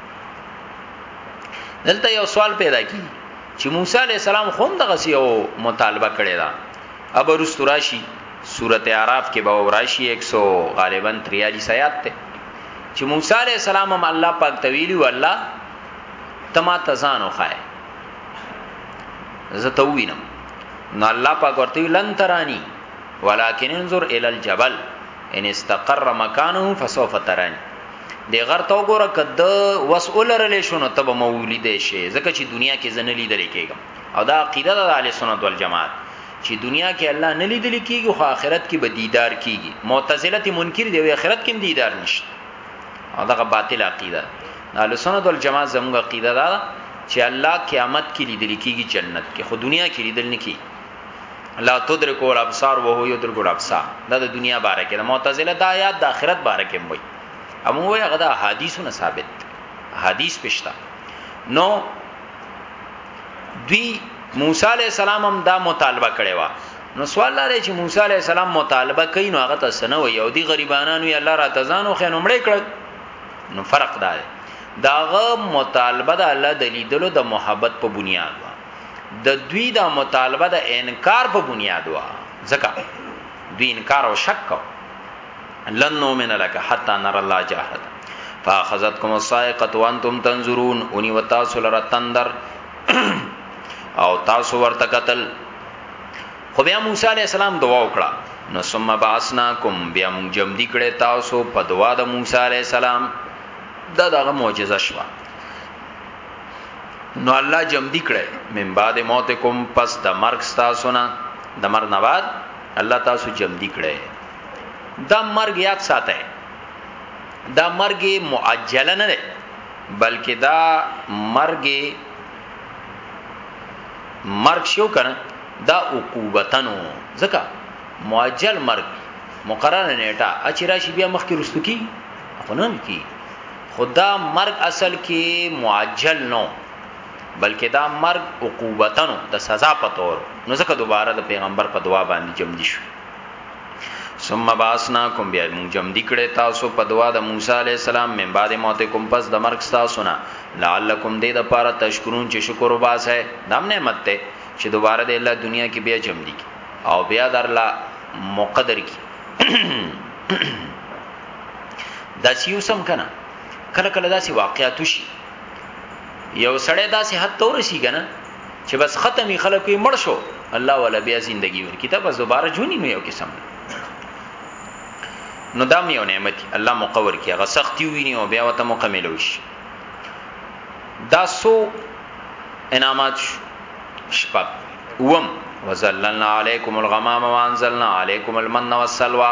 دلته یو سوال پیدا کی چې موسی علی السلام خوم دغه یو مطالبه کړی دا ابرست راشی سورته اعراف کې به راشی 100 غالبا 43 آیات ته چې موسی علی السلام هم الله پاک تویلی و الله تما تزان وخای زه ته وینم نو الله پاک ورته لن ترانی ولکن انظر ال الجبل ان استقر مکانه فسوف ترانی دی غر ته وګوره کد وسول رلې شو نو تب مولی دی شي ځکه چې دنیا کې زنه لیدل کېږم او دا عقیده د اهل سنت والجماعت چې دنیا کې الله نه لیدل کېږي خو آخرت کې به دیدار کېږي معتزله تی منکر دی او آخرت کې دیدار نشته او دا باطل عقیده اهل سنت والجماعت زموږ عقیده دا چې الله قیامت کې لیدل کېږي جنت کې خو دنیا کې لیدل نه کېږي لا تدرک الابصار وهو يدرک الابصار دا د دنیا باره کې د معتزله دا آیات د آخرت باره کې وایي امو وایي هغه د حدیثونو ثابت حدیث پښتا نو دوی موسی علی السلام هم دا مطالبه کړې و نو سوال لري چې موسی علی السلام مطالبه کوي نو هغه ته سنو یو دی غریبانانو یې الله را تزانو خنو مړې کړ نو فرق دا دی داغه مطالبه د الله د لیدلو د محبت په بنیاد د دوی دا مطالبه د انکار په بنیاد وا ځکه دوی انکار او شک کو لن نؤمن لك حتى نرى الله جاهد فاخذتكم الصاعقه وانتم تنظرون اني وتاسو لره تندر او تاسو ورته قتل خو بیا موسی عليه السلام دعا وکړه نو ثم بعثناکم بیا مونږ جمع دي کړي تاسو په دعا د موسی عليه السلام دا دغه معجزه شوه نو الله جمع دی کړي من بعد موتکم پس د مرګ تاسو نه د مرګ نه بعد الله تاسو جمع دی کړي دا مرګ یاد ساته دا مرګ معجل نه دی بلکې دا مرګ مرګ شو کنه دا عقوبتنو ځکه معجل مرګ مقرره نیټه اچرا شی بیا مخکې رستو کی خو نه کی خو دا مرګ اصل کې معجل نو بلکې دا مرګ عقوبتنو د سزا په تور نو ځکه دوباره د پیغمبر په دعا باندې جمع دي شو ثم باسنا کوم بیا موږ جمع دي کړه تاسو په دعا د موسی علی السلام من بعد موت کوم پس د مرګ تاسو نه لعلکم دې د پاره تشکرون چې شکر وباسه دام نعمت ته چې دوباره د الله دنیا کې بیا جمع دي او بیا درلا مقدر کی دا سیو سم کنه کله کله داسې واقعیت شي یو سړی داسې حد تور شي کنه چې بس ختمي خلکو یې مړ شو الله ولا بیا زندگی ورکی ته بس دوباره جونی نو یو قسم نو دا یو نعمت الله مقور کی هغه سختی ویني او بیا وته مکمل وشي دا سو انعامات شپږ وم وزللنا علیکم الغمام وانزلنا علیکم المن والسلوى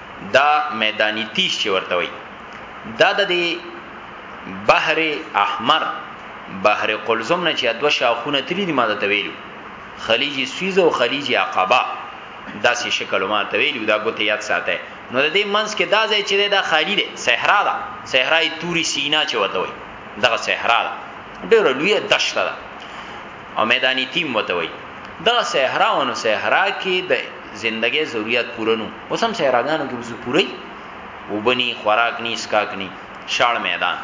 دا میدانی تیش چې ورته وي دا د بحر احمر بحر قلزم نه چې دوه شاخونه تری دي ما ته ویلو خلیج سویز او خلیج عقبه دا سي شکل ما ته ویلو دا ګوته یاد ساته نو د دې منځ کې دا ځای چې دا خالی دی صحرا ده صحرای توري سینا چې وته وي دغه صحرا ده ډېر لوی دشت ده او میدانی تیم وته وای دا صحرا او نو صحرا کې د زندګۍ ضرورت پوره نو اوس هم صحراګانو کې وزو پوره وبني خوراک ني اسکاک ني شاړ میدان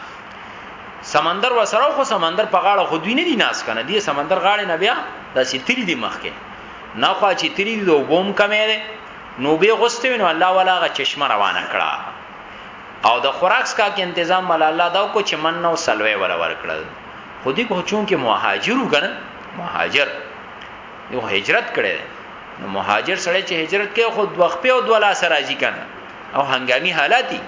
سمندر وسره خو سمندر په غاړه خو دوی نه دي ناس کنه دي سمندر غاړه نه بیا دا سیتری دي مخکې نه خو چې تری دي دوبوم کمې ده نو به غوسته وینو الله ولا غ چشمه روانه کړه او د خوراک سکا کې تنظیم مل الله دا کو چې من نو سلوي ولا ورکړل خو دې کو چون کې مهاجرو کنه مهاجر یو هجرت کړي نو مهاجر سره چې هجرت کوي خود وخت په او دولا سره راځي کنه او هنګامي حالاتي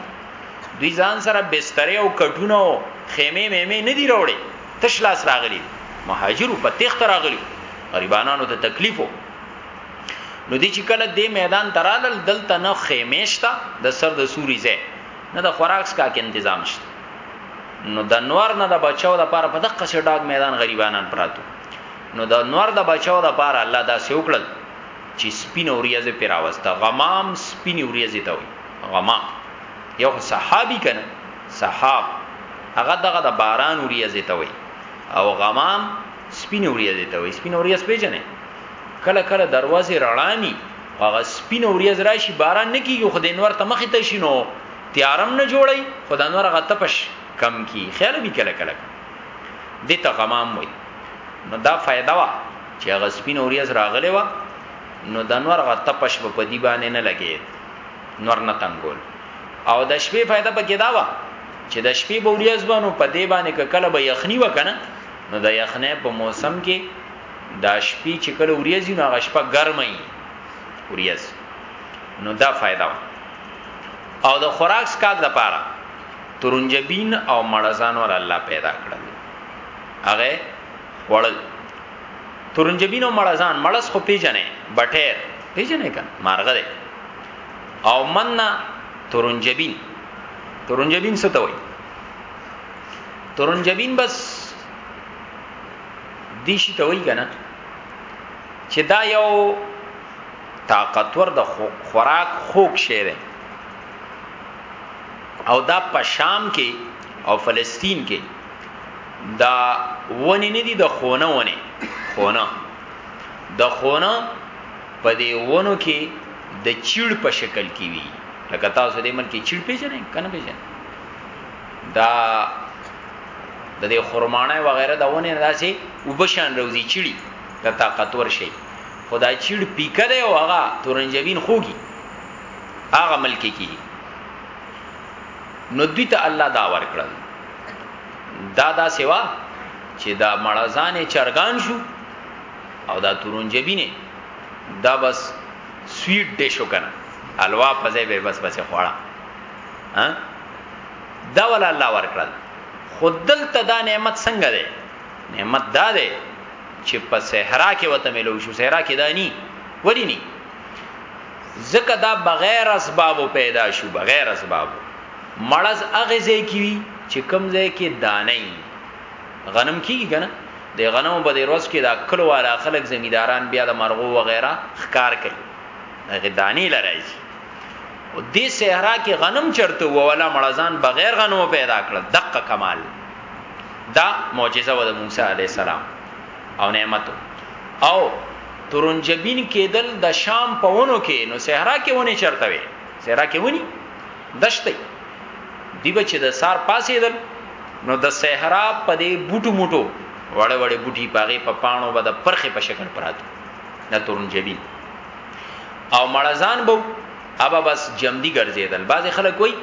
دوی ځان سره بستر او کټونه او خیمه میمه نه دی راوړي تش لاس راغلي مهاجرو په تخت راغلي غریبانو ته تکلیفو نو دی چې کله دې میدان ترالل دلته نه خیمهشتا د سر د سوري ځای نه د خوراکس کا کې تنظیم شته نو د نور نه د بچاو د پاره په دغه څه ډاګ میدان غریبانان پراتو نو د نور د بچاو د پاره الله دا سې وکړل چې سپین اوریازه پیراوسته غمام سپین اوریازه ته وي غمام یو صحابي کنه صحاب هغه دغه د باران اوریازه ته وي او غمام سپین اوریازه ته وي سپین اوریاز پیژنې کله کله دروازه رڼانی هغه سپین اوریز راشي باران نه کیږي خو د انور ته مخې ته شینو تیارم نه جوړي خو د انور هغه تپش کم کی خیال به کله کله د ته غمام وي نو دا فائدہ وا چې هغه سپین اوریز راغلی و نو د انور هغه تپش په پدی باندې نه لګي نور نه تنګول او د شپې فائدہ پکې دا وا چې د شپې بوریز باندې په دی باندې کله به یخنی وکنه نو د یخنه په موسم کې دا شپې چې کله وریځ نو هغه شپه ګرمه وي وریځ نو دا فائدہ او د خوراک سکاک د پاره ترنجبین او مړزان ور الله پیدا کړل هغه وړل ترنجبین او مړزان مړز خو پیژنې بټیر پیژنې کړه مارغه ده او مننا ترنجبین ترنجبین څه ته وایي ترنجبین بس دی شي ته وایي کنه چې دا یو طاقتور د خوراک خوک شی دی او دا په شام کې او فلسطین کې دا ونی نه دي د خونه ونی خونه د خونه په دې ونو کې د چیړ په شکل کې وي لکه تاسو دې من کې چیړ پیژنې کنه پیژنې دا د دې خرمانه و غیره د ونه داسې وبشان روزي چړي د طاقتور شي خدای چړ پیکه دی او هغه تورنجبین خوږي هغه ملک کی نو دوی ته الله دا ور کړل دا دا سیوا چې دا مړزانې چرغان شو او دا تورنجبینه دا بس سویټ ډیشو کنه الوا په ځای به بس بس خوړه ها دا ول الله ورکړل خودل ته دا نعمت څنګه دی نعمت دا دی چې په صحرا کې وته ملو شو صحرا کې دانی ولی نی زکه دا بغیر اسباب پیدا شو بغیر اسباب مړز اغه ځای کی وی چې کم ځای کې دانه غنم کیږي کنه د غنمو په دې روز کې دا کلو والا خلک زمیداران بیا د مرغو وغیرہ ښکار کوي هغه دانی لراځي او دې صحرا کې غنم چرته و ولا مړزان بغیر غنمو پیدا کړل دقه کمال دا معجزه و د موسی علی السلام او نعمت او ترنجبین کېدل د شام په ونو کې نو صحرا کې ونی چرته وي صحرا کې ونی دشته دی بچ د سار پاسې دل نو د صحرا په دې بوټو موټو وړه وړه بوټي پاغه په پانو به د پرخه په شکل پراته د ترنجبین او مړزان بو ابا بس جمدی ګرځیدل بعض خلک وای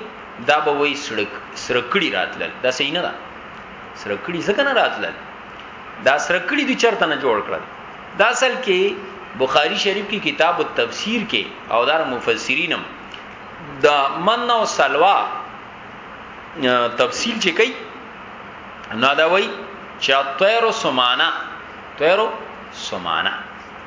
دا به وای سړک سرکړی راتلل دا صحیح نه ده سرکړی ځکه نه راتلل دا سرکړی د چرته نه جوړ کړل دا اصل کې بخاری شریف کی کتاب التفسیر کې او دار مفسرینم د من او سلوا تفصیل چې کوي نو دا وای چې طیر سمانا طیر سمانا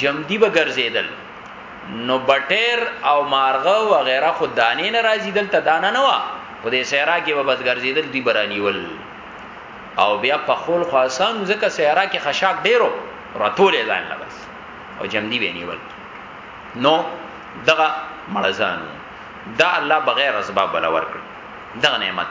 جمدی به ګرځیدل نو بټیر او مارغه و غیره خو دانې نه راځي دلته دانه نه و خو د صحرا کې به بس ګرځیدل دی برانیول او بیا په خول خاصان ځکه صحرا کې خشاک ډیرو راتولې ځان لا بس او جمدی به نیول نو دغه مړزان دا الله بغیر اسباب ولا ورکړ دغه نعمت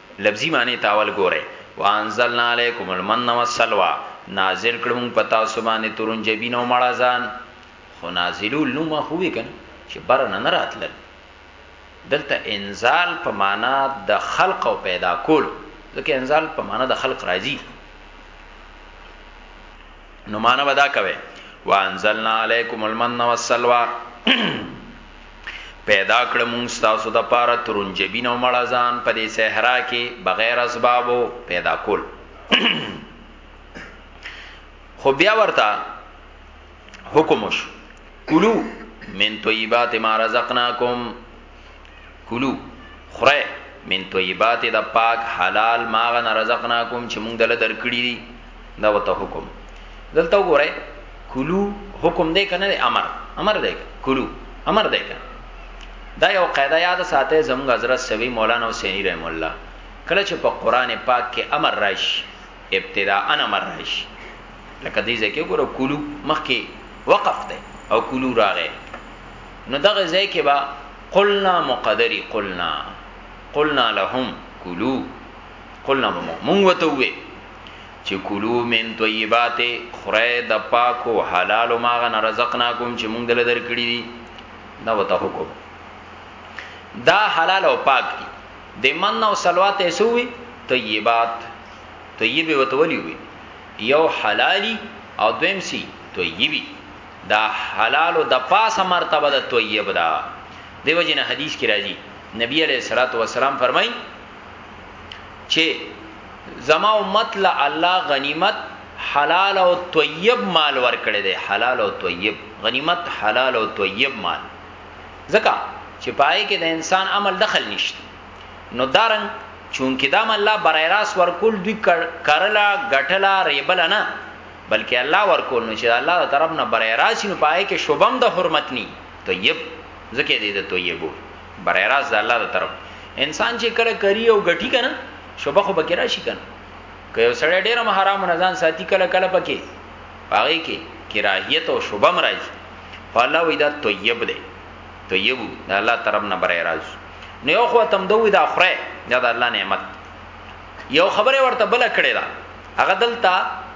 لفظي معنی تاول ګوره وانزلنا علیکم المن والسلوى نازل کړم پتا سبانه ترون جبین او مړزان خو نازلول نو ما خو وکړ چې بر نه راتل دلته انزال په معنا د خلق او پیدا کول ځکه انزال په معنا د خلق راځي نو معنا ودا کوي وانزلنا علیکم المن والسلوى پیدا کړ مونږ ستاسو د پاره ترنجبین او مړزان په دې صحرا کې بغیر اسبابو پیدا کول خو بیا ورته حکم وش کلو من طیبات ما رزقناکم کلو خره من طیبات د پاک حلال ما غن رزقناکم چې مونږ دل درکړي دي دا وته حکم دلته وګورئ کلو حکم دی کنه امر امر دی کلو امر دی کنه دا یو قاعده یاد ساته زموږ حضرت سوي مولانا حسینی رحم الله کله چې په قران پاک کې امر راشي ابتداء ان امر راشي لکه دې ځکه ګورو کلو مخکې وقف دی او کلو راغی نو دغه ځای کې با قلنا مقدری قلنا قلنا لهم کلو قلنا مونږ وته وې چې کلو من طیبات خره د پاکو حلال ما غن رزقناکم چې مونږ دل درکړي دي دا وته حکم دا حلال او پاک دي د من او صلوات ایسوي طیبات طیب وته ولي وي یو حلالي او دویم سي طیبي دا حلال او د پاسه مرتبه د طیب دا دیو جن حدیث کی راځي نبی علیہ الصلوۃ والسلام فرمای چې زما امت له الله غنیمت حلال او طیب مال ورکړي دي حلال او طیب غنیمت حلال او طیب مال ځکه چې پای کې د انسان عمل دخل نشته نو دارن چونکه دا الله برای راس ورکول دوی کرلا غټلا ریبل نه بلکې الله ورکول نو چې الله تعالی طرف نه برای راس نو پای کې شوبم د حرمت ني طیب ځکه دې د طیبو برای راس د الله تعالی طرف انسان چې کله کری او غټی کنه شوبه خو بګی راشي کنه که یو سړی ډیر حرام نه ځان ساتي کله کله پکې پاره کې کراهیت او شوبه مرایي فالله وی دا طیب دی طیب دا الله طرف نه برای راز نه یو خو تم دوی دا خره دا د الله نعمت یو خبره ورته بل کړی دا هغه دلته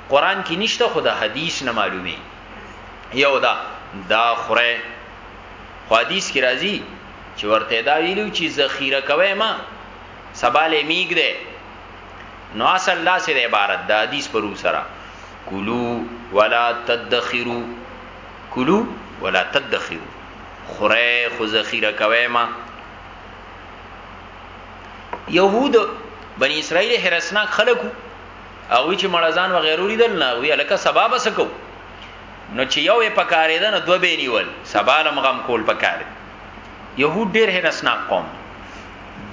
قران کې نشته خو د حدیث نه معلومي یو دا دا خره خو حدیث کې راځي چې ورته دا ویلو چې ذخیره کوي ما سباله میګ ده نو اصل دا سره عبارت د حدیث پرو سره کلو ولا تدخرو کلو ولا تدخرو خره خو ذخیره کوي ما يهود بني اسرائيل هرسنا خلقو او چې مړزان وغیرو لیدل نه وی الکه سبب سکو نو چې یو یې پکارې ده نو دوه به نیول سبالم غم کول پکاره يهود ډېر هرسنا قوم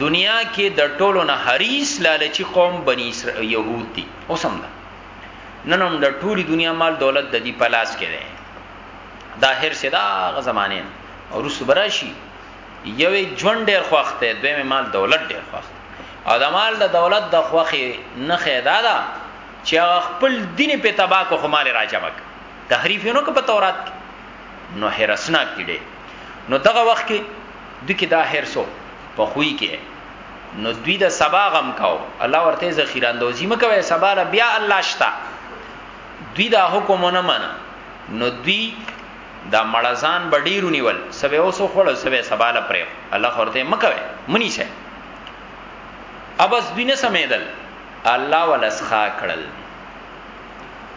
دنیا کې د ټولو نه حریص لالچی قوم بنی اسرائیل يهود دي اوس هم ده نن هم د ټولي دنیا مال دولت د دې پلاس کې ده دا هر څه دا غ زمانه او رس براشي یوې ژوند ډېر خوخته دوی مال دولت ډېر خوخته او د مال د دولت د خوخي نه خیدا ده چې خپل دین په تباہ کو خمال راجمک تحریف نو کو په تورات کې نو هرسناک دي ډېر نو دغه وخت کې دوی کې دا هرسو په خوې کې نو دوی د سبا غم کاو الله ورته ذخیره اندوزی مکوي سبا ل بیا الله شتا دوی دا حکم نه منه نو دوی دا مړزان بډیرونی ول سبه اوسو خړل سبه سبا ل پرې الله ورته مکوي منی شه ابس دوی نه سمیدل الله ولسخا کړل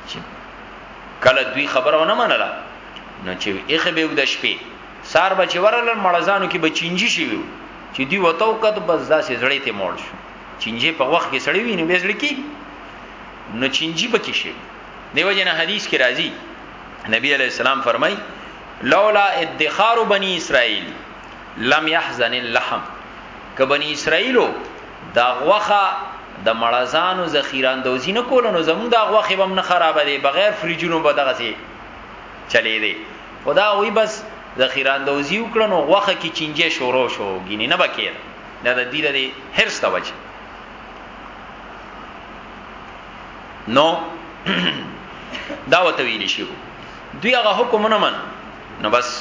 چې کله دوی خبره ونه منله نو چې اخ به د شپې سار بچ ورل مړزانو کې بچینجی شي وي چې دی وتو کت بس داسې زړې ته مړ شو چینجی په وخت کې سړی ویني به زړه کې نو چینجی پکې شي دیو جن حدیث کې راځي نبی علیہ السلام فرمای لولا ادخار بنی اسرائیل لم يحزن اللحم که بنی اسرائیلو دا غوخه د مړزانو ذخیره اندوزی نه کول نو زموږ دا غوخه بم نه خراب دي بغیر فریجونو به دغه سي چلی دي خدا وی بس ذخیره اندوزی وکړو نو غوخه کی چنجه شورو شو ګینه نه بکیر دا د دې لري هرڅ ته وجه نو دا وته ویل شي دوی هغه حکم نه من نو بس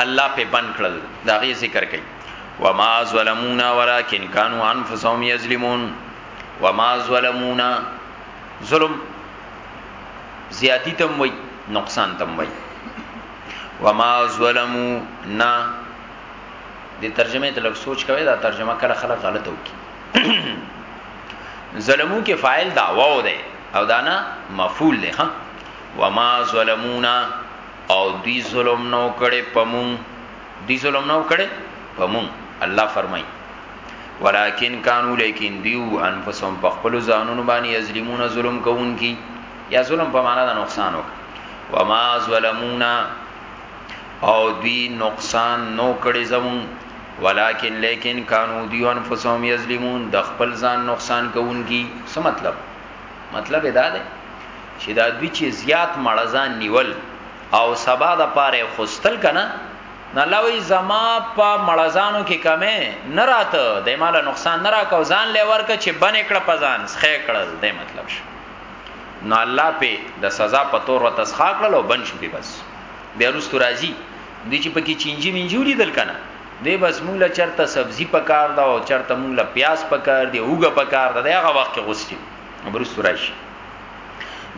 الله په بن کړل دا غي ذکر کوي وما ظلمونا ولكن كانوا انفسهم يظلمون وما ظلمونا ظلم زیاتی تم وای نقصان تم وای وما ظلمونا د ترجمه ته لږ سوچ کوي دا ترجمه کله خلک غلط وکي ظلمو کې فاعل دعوا و ده او دانا مفعول ده ها وما ظلمونا او دوی ظلم نو کړي پمون دی ظلم نو کړي په مون الله فرمای ولکن کانو لیکن دیو انفسهم په خپل ځانونو باندې یظلمون ظلم کوونکی یا ظلم په معنا د نقصان وک وما ظلمونا او دوی نقصان نو کړي زمون ولکن لیکن کانو دیو انفسهم یظلمون د خپل ځان نقصان کوونکی څه مطلب مطلب دا دی چې دا دوی چې زیات مړزان نیول او سبا د پاره خوستل کنه نه لوي زما په مړزانو کې کمه نه راته د مال نقصان نه راکو ځان لور ک چې بن کړه پزان سخه کړل د مطلب شو نو الله په د سزا په تور وته سخا کړل او بن شو به بس بیا رستو راځي د چې پکې چینجی منجوري دل کنه دی بس مونږ له چرته سبزی پکار دا او چرته مونږ له پیاز پکار دی اوګه پکار دا هغه وخت غوستي برستو راشي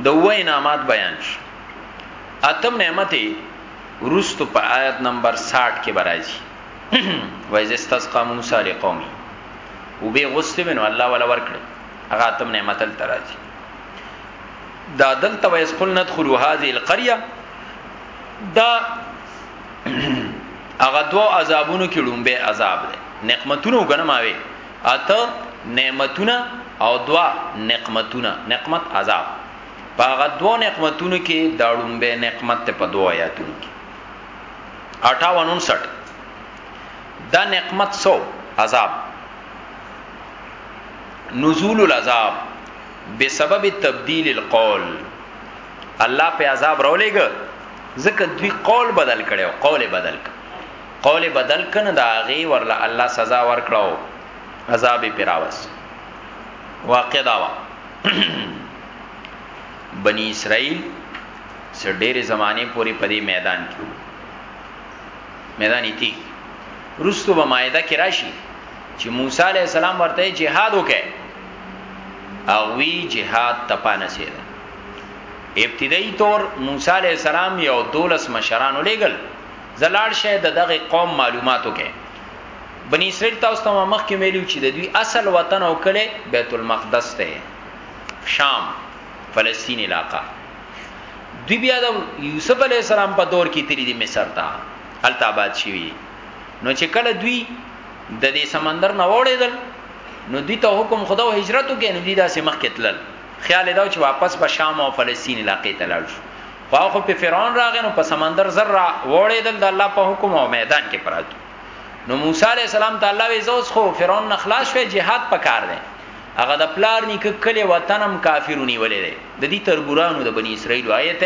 د وای نامات بیان شي اتم نعمت ورستو په آیت نمبر 60 کې برایي وایز استسقا موسی لقومي او به غسل منو الله ولا ورکړي هغه اتم نعمت تل تراځي دا دلته وایز قل ندخلوا هذه القريه دا هغه دوه عذابونو کې لومبه عذاب دی نعمتونو غنماوي اته نعمتونه او دوا نقمتونه نقمت عذاب په هغه دوه نعمتونو کې دا ړومبه نعمت ته په دوه آیاتونو کې 58 دا نعمت سو عذاب نزول العذاب بسبب تبديل القول الله په عذاب راولېګ ځکه دوی قول بدل کړو قول بدل کړ قول بدل کنه دا غي ورله الله سزا ورکړو عذاب پیراوس واقع داوا بنی اسرائیل سر ډېرې زمانه پورې په دې میدان کې میدان ایتی رستو به مایده کې راشي چې موسی علی السلام ورته جهاد وکړي او وی جهاد تپانه سي ده ابتدایي طور موسی علی السلام یو دولس مشران ولېګل زلاړ شه د دغه قوم معلوماتو کې بنی اسرائیل تاسو ته مخ کې ویلو چې د دوی اصل وطن او کله بیت المقدس ته شام فلسطین علاقہ دوی بیا د یوسف علی السلام په دور کې تری دي مصر ته هلته آباد شي نو چې کله دوی د دې سمندر نه وړېدل نو دوی ته حکم خدا او هجرت وکړي نو دوی داسې مخ کې تلل خیال دا چې واپس به شام او فلسطین علاقې ته لاړ شي خو خو په فرعون راغی نو په سمندر ذره وړېدل د الله په حکم او میدان کې پراته نو موسی علی السلام ته الله وی زوس خو فرعون نه خلاص شوی jihad پکار دی هغه د پلار نیک کله وطنم کافرونی ولې دی د دې تربورانو د بنی اسرائیل آیت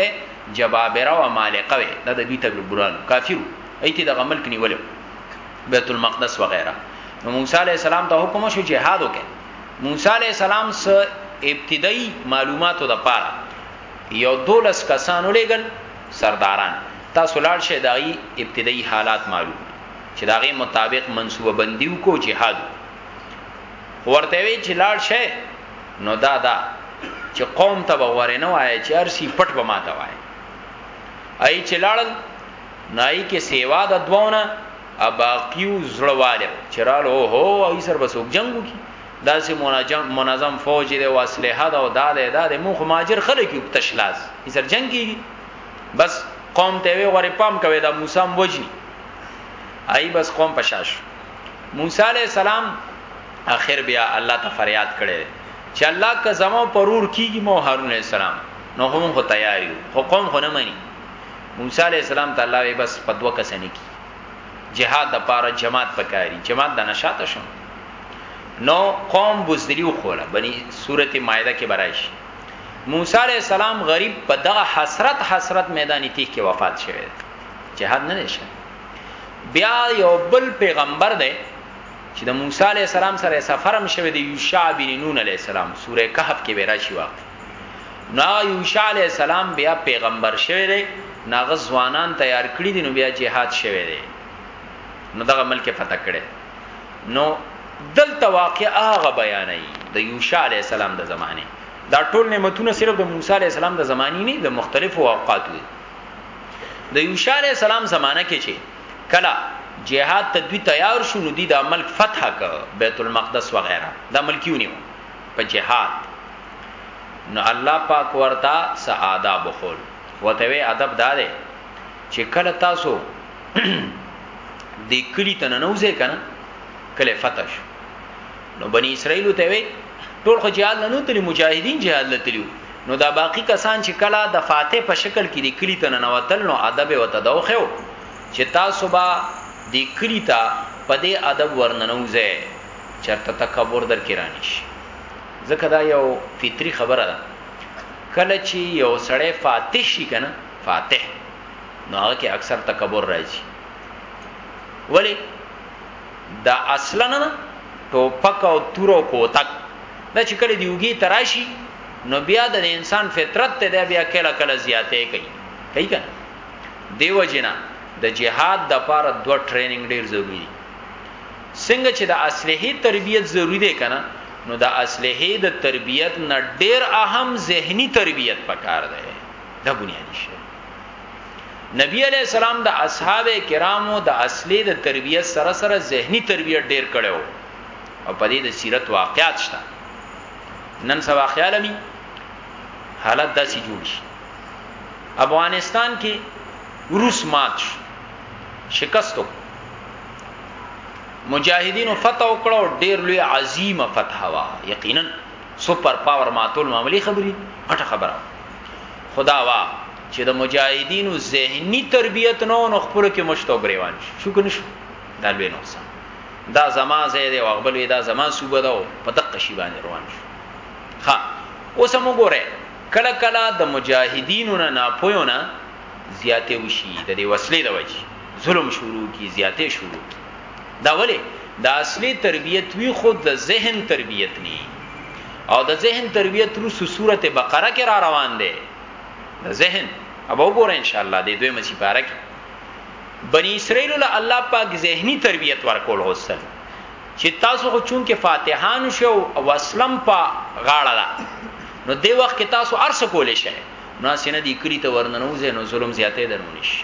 جبابره او مالقه وی دا د دې تربورانو کافرو ایت د غمل کني ولې بیت المقدس وغیرہ نو موسی علی السلام ته حکم شو jihad وکړي موسی علی السلام سره ابتدایي معلوماتو د پاره یو دولس کسان ولېګل سرداران تاسو لاړ شئ دای ابتدایي حالات معلوم چې داغه مطابق منصوبه بندي وکړو جهاد ورته وی چې لاړ شئ نو دا دا چې قوم ته وغوړې نه وای چې ارسی پټ به ماته وای ای چې لاړل نای کې سیوا د دوونه اباقیو زړواله چرالو هو ای سر بسوک جنگو کی داسې منظم منظم فوج دی واسلحه دا او دا دی دا دی مونږ ماجر خلک یو تشلاس یې سر جنگ کیږي بس قوم ته وی غوري پام کوي دا موسی هم وجني آی بس قوم پشاش موسی علی السلام اخر بیا الله ته فریاد کړي چې الله که زمو پرور کیږي مو هارون علی السلام نو هم خو تیار یو خو قوم خو نه مانی موسی علی السلام تعالی وی بس په دوه کسنه کی جهاد د پاره جماعت پکاري جماعت د نشاته شوم نو قوم بوزدلی وخوله بني سورته مائده کې برایش موسی علی السلام غریب په دغه حسرت حسرت میدانی تیخ کې وفات شوی جهاد نه نشه بیا یو بل پیغمبر دی چې د موسی علی السلام سره سفرم شوی دی یوشع بن نون علی السلام سوره کهف کې ورا شي واقع نا یوشع علی السلام بیا پیغمبر شوی دی ناغه ځوانان تیار کړی دي نو بیا جهاد شوی دی نو دغه ملک فتح کړي نو دلته واقع هغه بیانای د یوشع علی السلام د زمانه دا ټول نعمتونه صرف د موسی علی السلام د زمانی نه د مختلفو اوقاتو دي د یوشع علی السلام زمانه کې چې کلا جهاد ته دوی تیار شو نو دوی د ملک فتح ک بیت المقدس وغیرہ د ملکیونیو په جهاد نو الله پاک ورتا سعاده بخول وتوی ادب داده چې کله تاسو د کلی ته نه نوځي کنه کله فتح شو نو بنی اسرائیل ته وی ټول خو جهاد نه نوتلی مجاهدین جهاد لتلیو نو دا باقی کسان چې کله د فاتح په شکل کې د کلی ته نه نوتل نو ادب وته دوخو چې تاسو با د کلی ته په دې ادب ورننوځي چرته تکبر در کې رانیش ځکه دا یو فطری خبره ده کله چې یو سړی فاتح شي کنه فاتح نو هغه کې اکثر تکبر راځي ولی دا اصلا نه ټوپک او تور او کوتک دا چې کله دیوګي تراشي نو بیا د انسان فطرت ته بیا کله کله زیاتې کوي کوي کنه دیو جنا د جهاد د پاره دوه ټریننګ ډیر ضروری دي څنګه چې د اصلي تربیت ضروری دی کنه نو د اصلي د تربیت نه ډیر اهم زهنی تربیت پکار دی دا بنیادی شی نبی علی السلام د اصحاب کرامو د اصلي د تربیت سره سره زهنی تربیت ډیر کړو او په دې د سیرت واقعات شته نن سبا خیال می حالت داسې جوړ شي افغانستان کې روس مات شکستو مجاهدینو فتح وکړو ډیر لوی عظیمه فتح وا یقینا سپر پاور ماتول معاملې خبري غټه خبره خدا وا چې د مجاهدینو ذهني تربیت نو نو خپل کې مشتو غریوان شو کنه شو دا لوی نقصان دا زما زید او خپل دا زما صوبه دا په دقه شی باندې روان شو ها اوس موږ ګوره کله کله د مجاهدینو نه ناپویونه زیاته وشي د دې وسلې د وجې ظلم شروع کی زیاته شروع کی دا ولی د اصلي تربیت وی خود د ذهن تربیت ني او د ذهن تربیت روس سورت بقره کې را روان دی د ذهن اب وګوره ان شاء الله د دوی مسی پاره کې بنی اسرائیل له الله پاک ذهني تربیت ورکول غوښتل چې تاسو خو چون کې فاتحان شو او اسلم په غاړه ده نو دی وخت کې تاسو ارس کولې شئ نو سینه دې کلی ته ورننوځي نو ظلم زیاتې درونی شي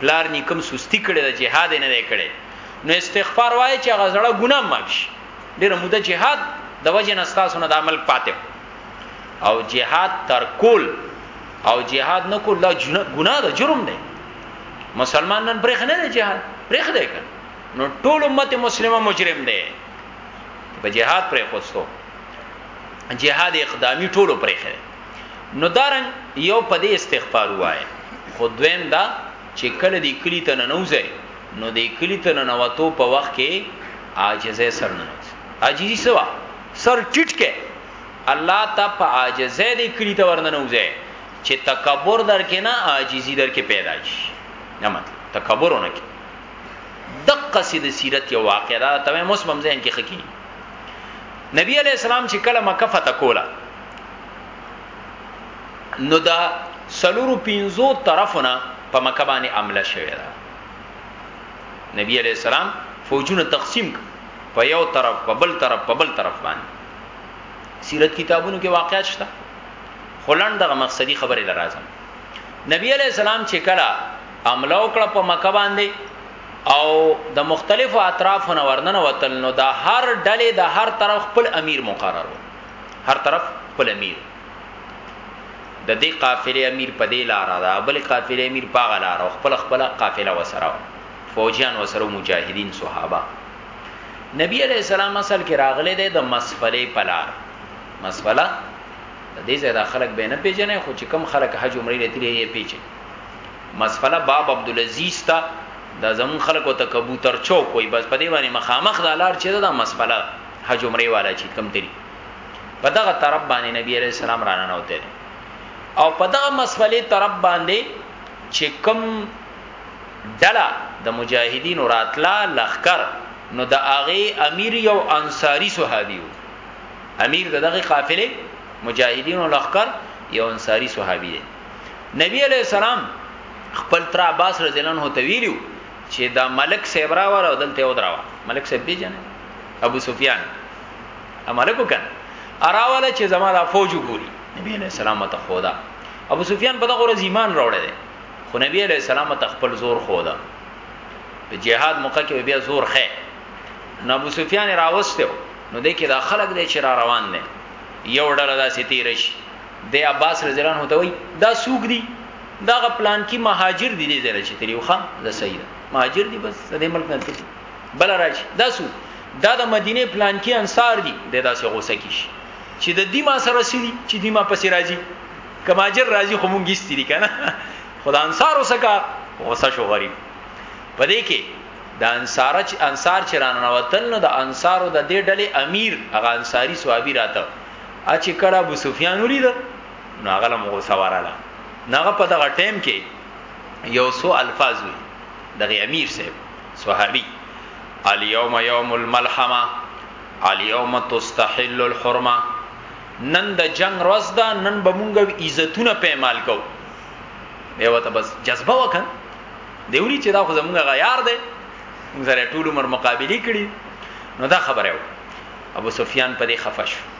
پلار نی کوم سستی کړی د جهاد نه دی کړی نو استغفار وای چې هغه زړه ګناه معاف شي ډیره موده جهاد د وجه نه تاسو نه د عمل پاتې او جهاد تر کول او جهاد نه کول دا ګناه ده جرم دی مسلمان نن پرېخ نه دی جهاد پرېخ دی کړ نو ټول امت مسلمه مجرم دی په جهاد پرې خوستو جهاد اقدامي ټولو پرې خره نو دارن یو په دې استغفار وای خو دویم دا چې کله دې کلی ته نه نوځي نو دې کلی ته نه نوتو په وخت کې عاجزه سر نه نوځي عاجزي سوا سر ټټ کې الله ته په عاجزه دې کلی ته ورنه نوځي چې تکبر درکې نه عاجزي درکې پیدا شي نه مطلب تکبرونه کې دقه سید سیرت یو واقعه دا ته موسم زین کې خکی نبی علی السلام چې کله مکه فتح کوله نو دا سلورو پینزو طرفنا په مکه باندې عمله شوی دا نبی علیہ السلام فوجونه تقسیم په یو طرف په بل طرف په بل طرف باندې سیرت کتابونو کې واقعات شته خلند دغه مقصدی خبره لرازم نبی علیہ السلام چې کله عمله وکړه په مکه باندې او د مختلفو اطرافونو ورننه وتل نو دا هر ډلې د هر طرف خپل امیر مقرر وو هر طرف خپل امیر د دې قافلې امیر په دې لار دا بل قافلې امیر په غلار او خپل خپل قافله وسره فوجیان وسره مجاهدین صحابه نبی علیہ السلام اصل کې راغله د مسفله پلار مسفله د دې زړه خلک به نه پیژنې خو چې کم خلک حج عمرې لته یې پیژنې مسفله باب عبد العزيز تا د زمون خلکو ته کبوتر چوک وای بس په دې باندې مخامخ د لار چې دا مسفله حج عمره والا چې کم تری په دغه طرف باندې نبی عليه السلام را نه وته او په دغه مسولې طرف باندې چې کم ډلا د مجاهدین راتلا لخر نو د اغه امیر یو انصاری صحابي وو امیر دغه قافله مجاهدین لخر یو انصاری صحابي دی نبی علیہ السلام خپل تر عباس رضی الله عنه ته ویلو چې دا ملک صاحب را وره دلته او دراوه ملک صاحب دی جن ابو سفیان املکو کن اراواله چې زما د فوج ګوري نبی علیہ السلام ته خدا ابو سفیان په دغه ورځ ایمان راوړی دی خو نبی علیہ السلام ته خپل زور خدا په جهاد موقع کې بیا زور خې نو ابو سفیان راوستو نو د کې دا خلک دی چې را روان دي یو ډله داسې تیر شي د عباس رضی الله عنه ته وای دا سوق دي دغه پلان کې مهاجر دي دې زره چې تریو ښا د سید مهاجر دي بس د ملک نه تللی بل راځي دا سو دا د مدینه پلان کې انصار دي د داسې غوسه کې شي چې د دې ما سره سړي چې دې ما پسې راځي کماجر راځي خو مونږ یې ستړي کنه خدا انصار وسکا غوسه شو غریب پدې کې د انصار چې انصار چې رانه وتل نو د انصارو د دې ډلې امیر هغه انصاری صحابي راته اچ کړه ابو سفیان ولید نو هغه له مغو سواراله نو هغه په دغه ټیم کې یو سو الفاظ وی دغه امیر صاحب صحابي الیوم یوم الملحمه الیوم تستحل الحرمه نن د جنگ روز ده نن به مونږ عزتونه پیمال کو دی وته بس جذبه وکړ دی وری چې دا خو زمونږ غیار دی مونږ سره ټول عمر مقابله کړي نو دا خبره و ابو سفیان په دې خفه شو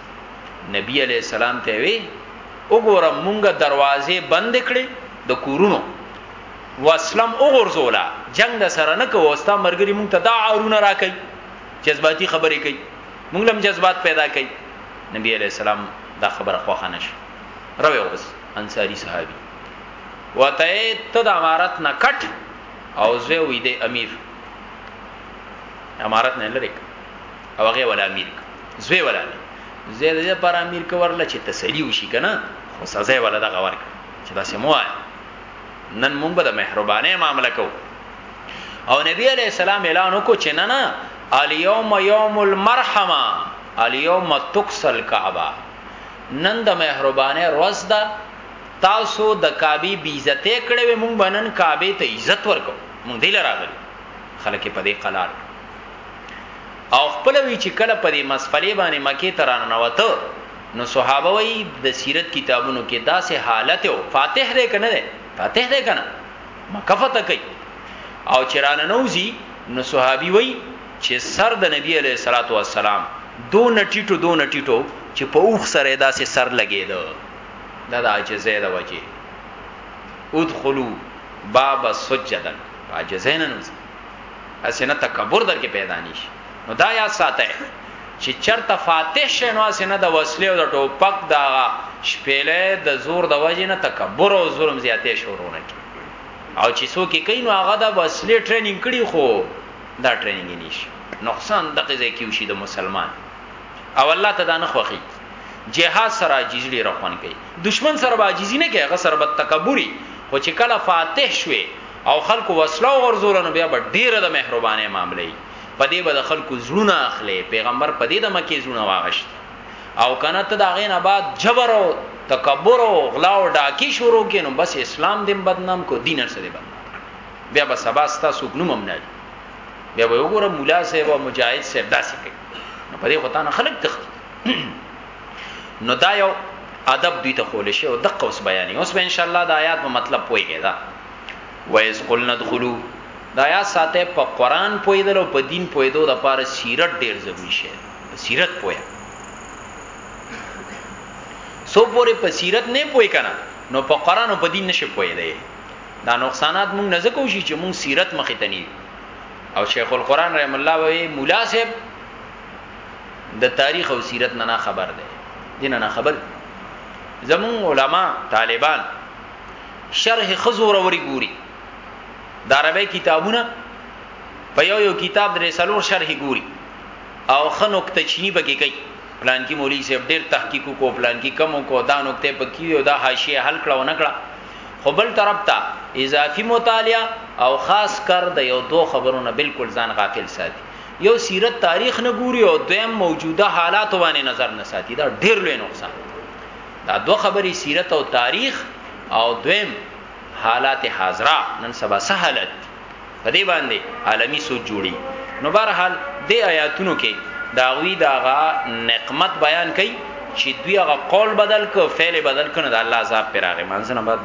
نبی علی السلام ته وی وګوره مونږه دروازې بند کړې د کورونو واسلم وګورزولا جنگ د سره نه کوو ستا مرګري مونږ ته دا عارونه راکې جذباتي خبرې کوي مونږ لم جذبات پیدا کوي نبی علی السلام دا خبره خوښه نشو روي اوس انصاری صحابي وته ته د امارت نه کټ او زه وې د امیر امارت نه لری او هغه ولا امیر زوی ولا زوی د پر امیر کورله چې تسلی وشي کنه خو سزا ولا د غور چې دا سمو نن مونږ به د مهربانه معاملې کو او نبی علی السلام اعلان وکړ چې نه نه الیوم یوم المرحمه الیوم تکسل کعبه نن د مهربانه ورځ ده تاسو د کعبه بی عزت کړې مونږ بنن کعبه ته عزت ورکو مونږ دل راغلی خلک په دې قلار او خپل وی چې کله په دې مسفلې باندې مکه تران نوته نو صحابه وی د سیرت کتابونو کې داسې حالت او فاتح دی کنه دی فاتح دی کنه مکه فتح کوي او چرانه نوځي نو صحابي وی چې سر د نبی علیه الصلاۃ والسلام دو نټیټو دو نټیټو چې په اوخ سره داسې سر لګیدو دا د عاجزه د وجه ادخلوا باب سجدا عاجزین نوځي اسنه تکبر در کې پیدا نشي نو دا یا ساته چې چرته فاتح شنو اسنه د وسلې او د ټوپک دا شپېلې د زور د وجې نه تکبر او ظلم زیاتې شورونه کی او چې څوک یې کین نو هغه د وسلې ټریننګ کړي خو دا ټریننګ نشي نقصان دغه ځای کې وشي د مسلمان او الله ته دا نه خوخي جهاد سره عاجزی رخوان کوي دشمن سره عاجزی نه کوي هغه سره تکبوري خو چې کله فاتح شوي او خلکو وسله او غرزول نو بیا به ډیره د مهربانه معاملې په دې به د خلکو زړونه اخلي پیغمبر په دې د مکه زړونه واغشت او کنه ته دا غین آباد جبر او تکبر او غلا او ډاکی شروع کینو بس اسلام دیم بدنام کو دین سره دی بدنام بیا به سبا ستا سوق نوم نه بیا به وګوره مولا صاحب او مجاهد صاحب داسې کوي نو په دې خو تانه خلک تخ نو دا یو ادب دوی ته خول شي او دقه اوس بیانې اوس به ان شاء الله د آیات په مطلب پويږي دا وایز قلنا ادخلوا دا یا ساته په قران پویدل او په دین پویدو د پاره سیرت ډیر ضروری شی سیرت پویا سو پورې په سیرت نه پوی کنه نو په قران او په دین نشه پوی دی دا نقصانات مونږ نه زکو شي چې مونږ سیرت مخې ته نیو او شیخ القران رحم الله وی مولا صاحب د تاریخ او سیرت نه خبر دی دین نه خبر زمون علما طالبان شرح خزور وری ګوري دا عربی کتابونه په یو یو کتاب درې سلور شرح ګوري او خنوک تچنی بګی کوي پلان کې مولوی صاحب ډیر تحقیق کو پلان کې کم کو دا نقطه پکې او دا حاشیه حل کړو نه کړه خو بل طرف ته اضافي مطالعه او خاص کر د یو دوه خبرو نه بالکل ځان غافل ساتي یو سیرت تاریخ نه ګوري او دویم موجوده حالات باندې نظر نه ساتي دا ډیر لوی نقصان دی دا دوه خبرې سیرت او تاریخ او دویم حالات حاضره نن سبا سهالت په دې باندې عالمی سوچ جوړي نو بهرحال د آیاتونو کې داوی داغه نقمت بیان کړي چې دوی هغه قول بدل ک فعل بدل کنه د الله عذاب پر هغه منځنه بعد